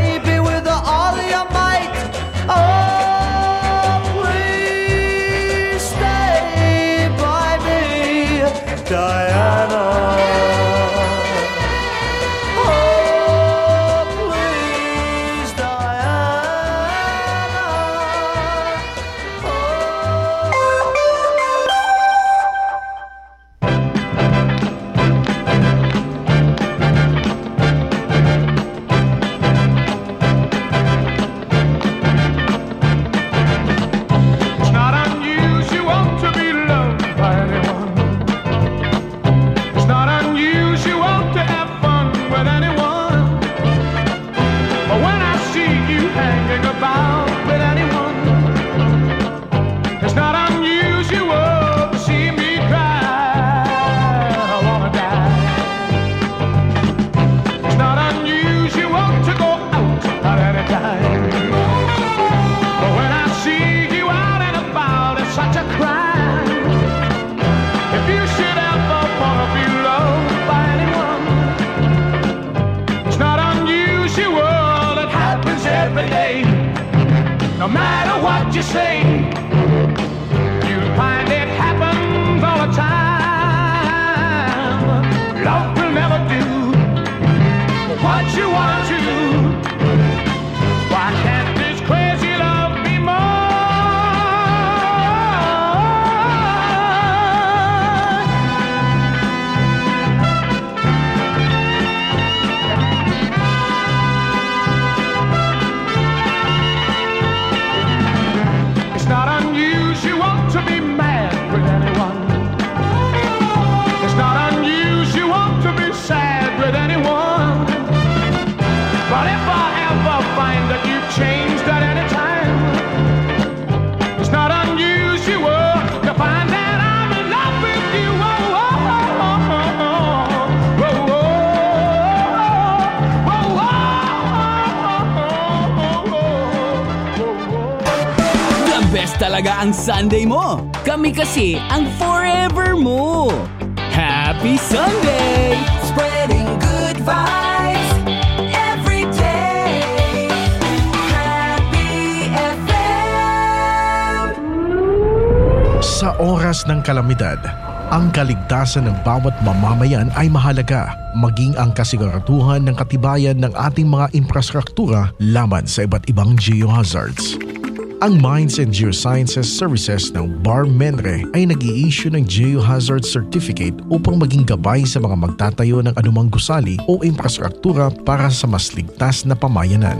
ang Sunday mo. Kami kasi ang forever mo. Happy Sunday! Spreading good vibes every day. Happy FM. Sa oras ng kalamidad, ang kaligtasan ng bawat mamamayan ay mahalaga, maging ang kasiguraduhan ng katibayan ng ating mga infrastruktura laban sa iba't ibang geohazards. Ang Mines and Geosciences Services ng Bar Menre ay nag issue ng Geohazard Certificate upang maging gabay sa mga magtatayo ng anumang gusali o infrastruktura para sa mas ligtas na pamayanan.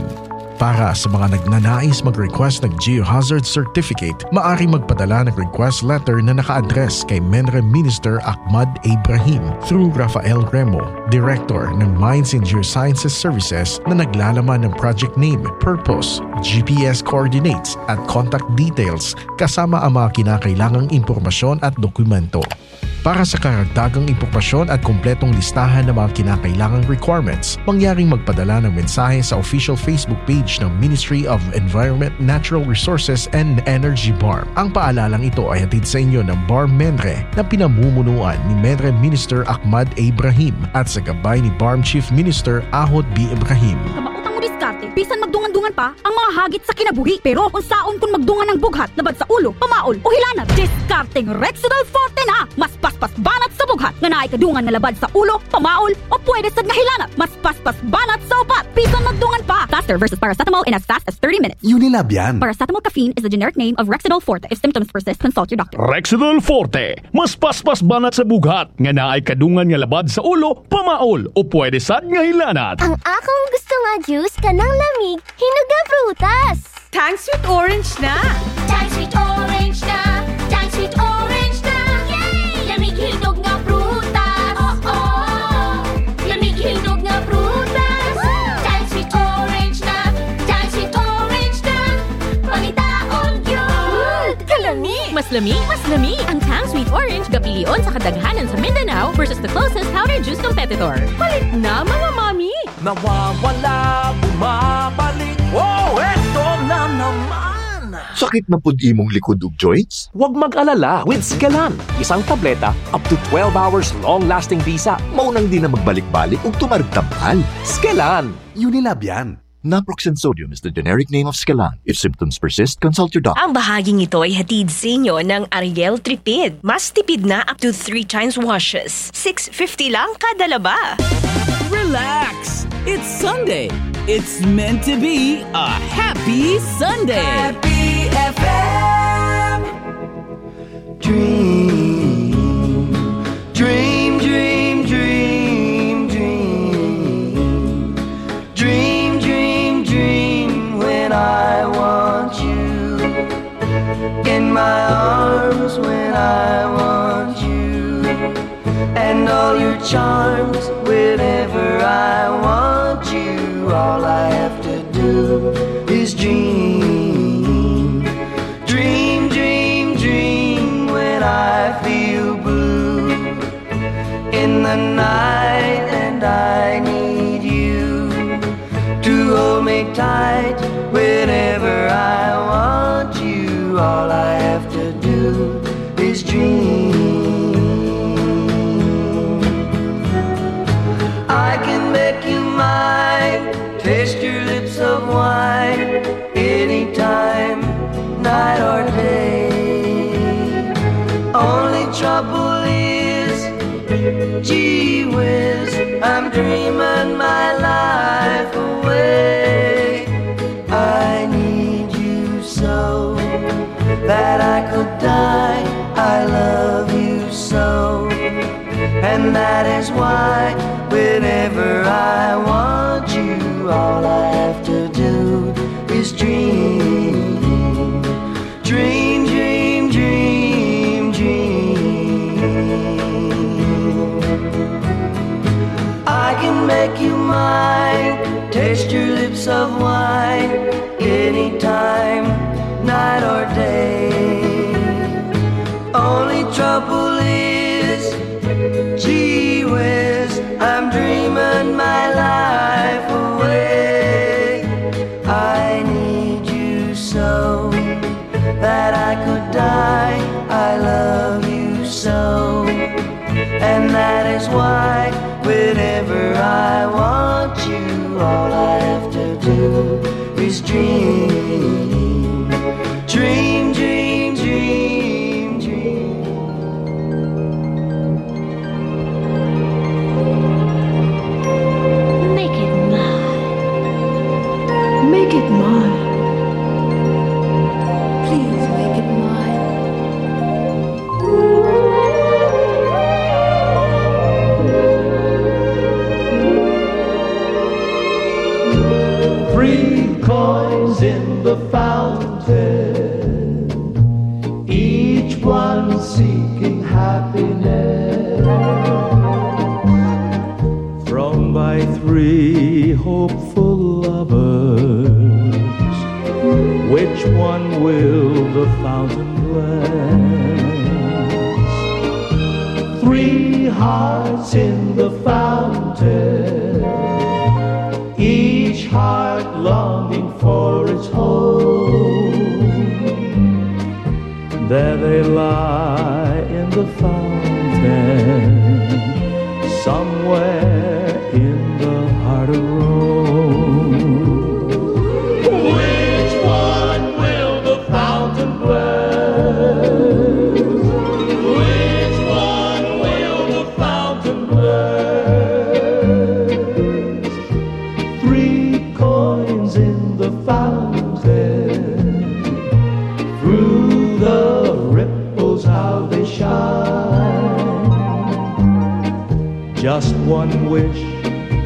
Para sa mga nagnanais mag-request ng Geohazard Certificate, maaari magpadala ng request letter na naka-address kay Menre Minister Ahmad Ibrahim through Rafael Remo, Director ng Mines and Geosciences Services na naglalaman ng project name, purpose, GPS coordinates at contact details kasama ang mga kinakailangang impormasyon at dokumento. Para sa karagdagang impormasyon at kumpletong listahan ng mga kinakailangang requirements, mangyaring magpadala ng mensahe sa official Facebook page ng Ministry of Environment, Natural Resources and Energy BARM. Ang paalalang ito ay hatid sa inyo ng BARM Menre na pinamumunuan ni Menre Minister Ahmad Ibrahim at sa gabay ni BARM Chief Minister Ahod B. Ibrahim. Kamautang mo diskarte, bisan magdungan-dungan pa ang mga hagit sa kinabuhi. Pero kung saon kung magdungan ng bughat, labad sa ulo, pamaol o hilanat, diskarteng Rexidol Forte na! Mas paspas banat sa bughat, nga naay kadungan na labad sa ulo, pamaol o pwede sad nga hilanat. Mas paspas banat sa upat, bisan magdungan pa! Faster versus paracetamol in as fast as 30 minutes. Unilab yan. Paracetamol caffeine is the generic name of Rexidol Forte. If symptoms persist, consult your doctor. Rexidol Forte, mas paspas banat sa bughat, nga naay kadungan nga labad sa ulo, pamaol o pwede sad nga hilanat. Ang akong gusto nga juice kanang lamig, hinog nga prutas. Tang sweet orange na! Tang sweet orange na, lami, mas lami ang Tang Sweet Orange gapilion sa kadaghanan sa Mindanao versus the closest powder juice competitor. Palit na mga mami! Nawawala, bumabalik Oh, eto na naman Sakit na pud imong likod ug joints? Huwag mag-alala with Scalan. Isang tableta, up to 12 hours long-lasting visa. Maunang di na magbalik-balik ug tumaragtambal. Scalan! Unilab yan. Naproxen sodium is the generic name of Scalan. If symptoms persist, consult your doctor. Ang bahaging ito ay hatid sa inyo ng Ariel Tripid. Mas tipid na up to 3 times washes. 6.50 lang kada laba. Relax! It's Sunday. It's meant to be a happy Sunday. Happy FM. Dream, my arms when I want you. And all your charms whenever I want you. All I have to do is dream. Dream, dream, dream when I feel blue in the night and I need you to hold me tight whenever I want all I have to do is dream. I can make you mine, taste your lips of wine, anytime, night or day. Only trouble that I could die. I love you so. And that is why, whenever I want you, all I have to do is dream. Dream, dream, dream, dream. I can make you mine, taste your lips of wine, anytime, night or day. Trouble is, gee whiz, I'm dreaming my life away. I need you so that I could die. I love you so, and that is why whenever I want you, all I have to do is dream, the fountain, each one seeking happiness. Thrown by three hopeful lovers, which one will the fountain bless? Three hearts in the fountain each heart longing for its home. There they lie in the fountain, somewhere in the heart of Rome.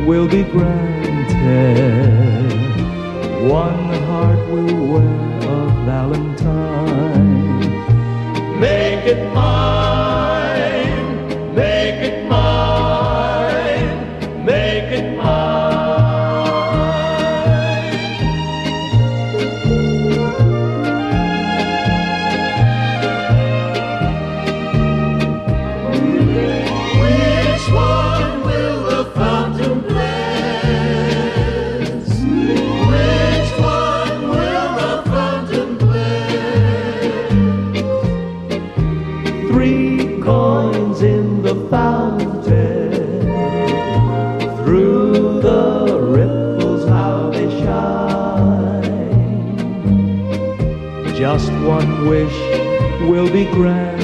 Will be granted. One heart will wear a valentine. Make it mine, wish will be granted.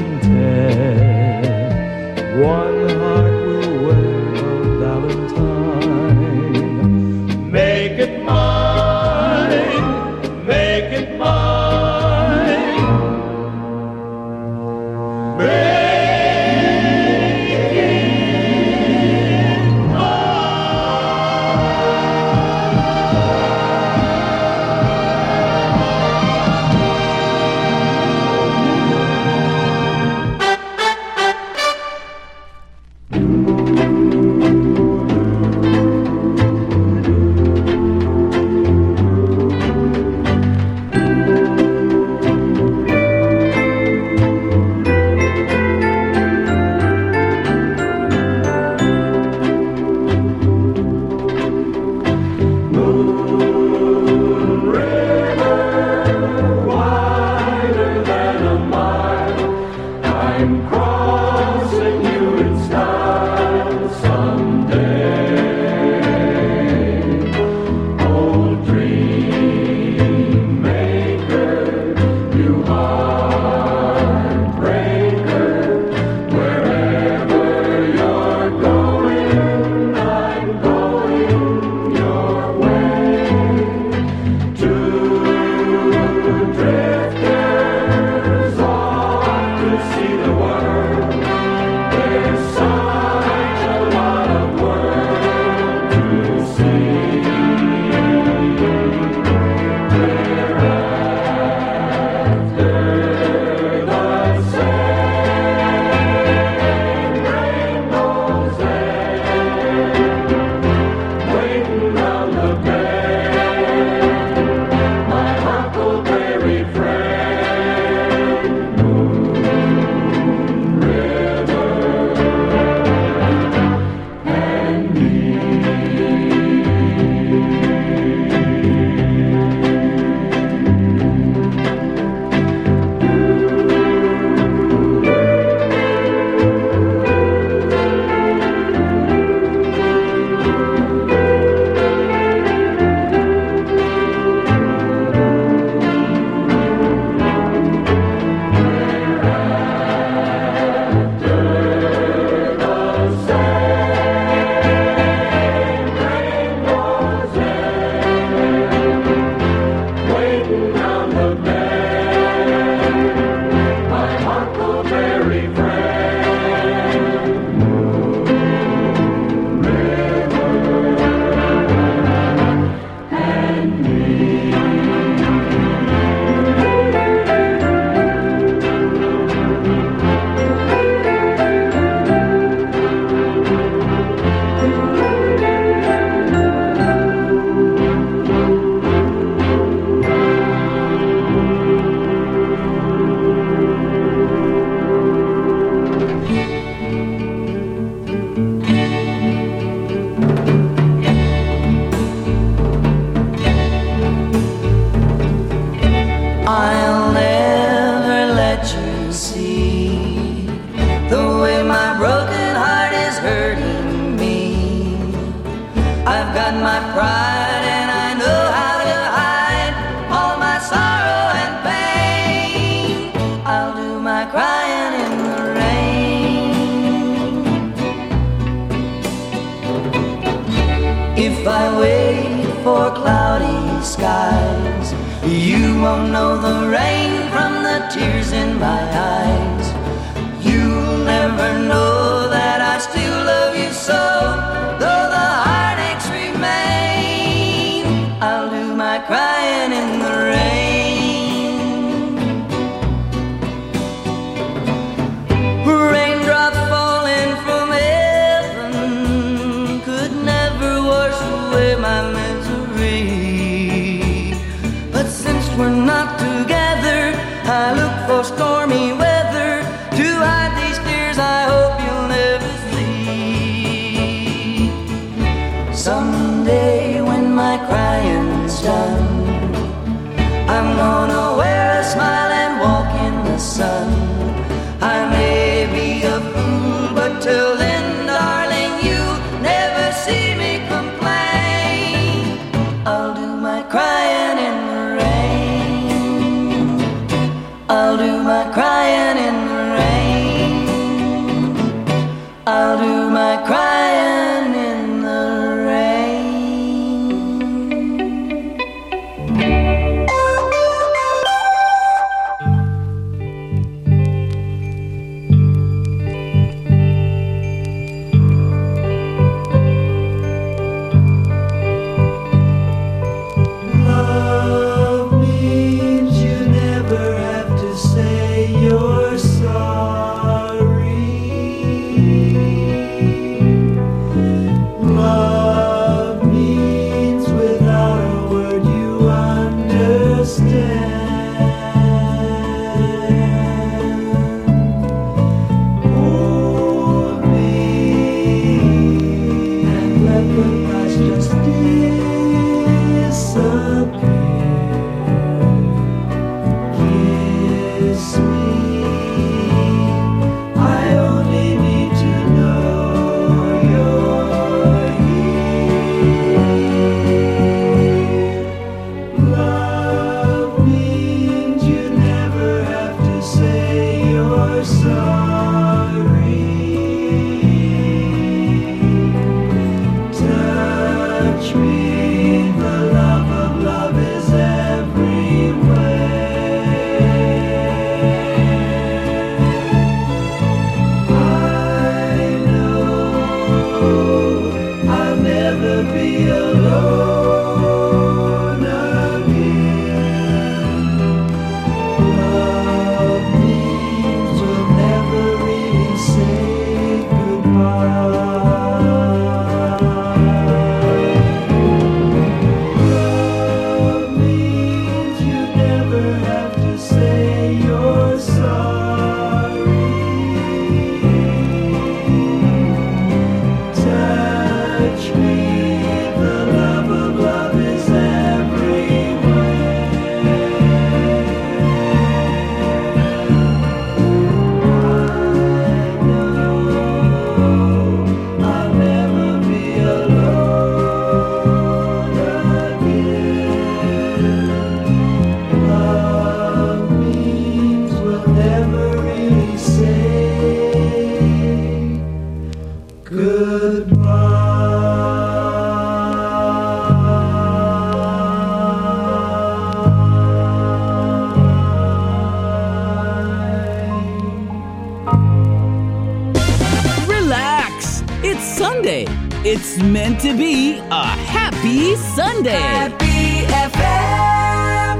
It's meant to be a happy Sunday. Happy FM!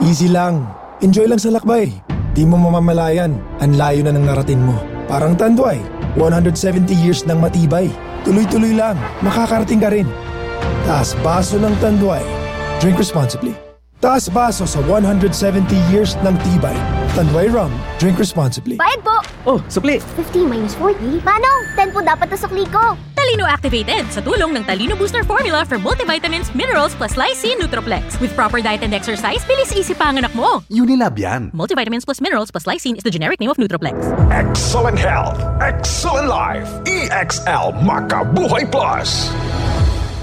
Easy lang. Enjoy lang sa lakbay. Di mo mamamalayan. Ang layo na ng narating mo. Parang Tanduay. 170 years ng matibay. Tuloy-tuloy lang. Makakarating ka rin. Taas baso ng Tanduay. Drink responsibly. Taas baso sa 170 years ng tibay. Tanduay Rum. Drink responsibly. Bayad po! Oh, supli. 15 minus 40? Manong, 10 po dapat na sukli ko. Talino activated sa tulong ng Talino Booster Formula for multivitamins, minerals plus lysine Nutroplex. With proper diet and exercise, bilis isip pa ang anak mo. Unilab yan. Multivitamins plus minerals plus lysine is the generic name of Nutroplex. Excellent health, excellent life. EXL Makabuhay Plus.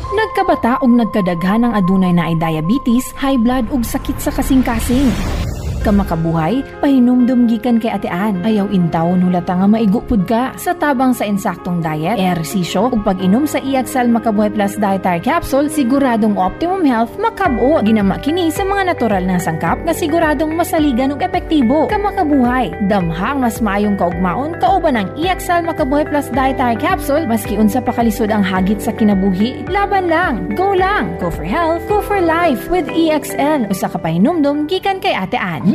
Nagkabata og nagkadaghan ng adunay na ay diabetes, high blood ug sakit sa kasing-kasing. Kamakabuhay, pahinumdum gikan kay atean. Ayaw intaw nulata nga maigupod ka sa tabang sa insaktong diet, ehersisyo, ug pag-inom sa Iaxal Makabuhay Plus Dietary Capsule, siguradong optimum health makabuo. Ginama kini sa mga natural na sangkap nga siguradong masaligan ug epektibo. Kamakabuhay, damhang mas maayong kaugmaon kauban ang Iaxal Makabuhay Plus Dietary Capsule maski unsa pa kalisod ang hagit sa kinabuhi. Laban lang, go lang. Go for health, go for life with EXL. Usa ka pahinumdum gikan kay Ate Ann.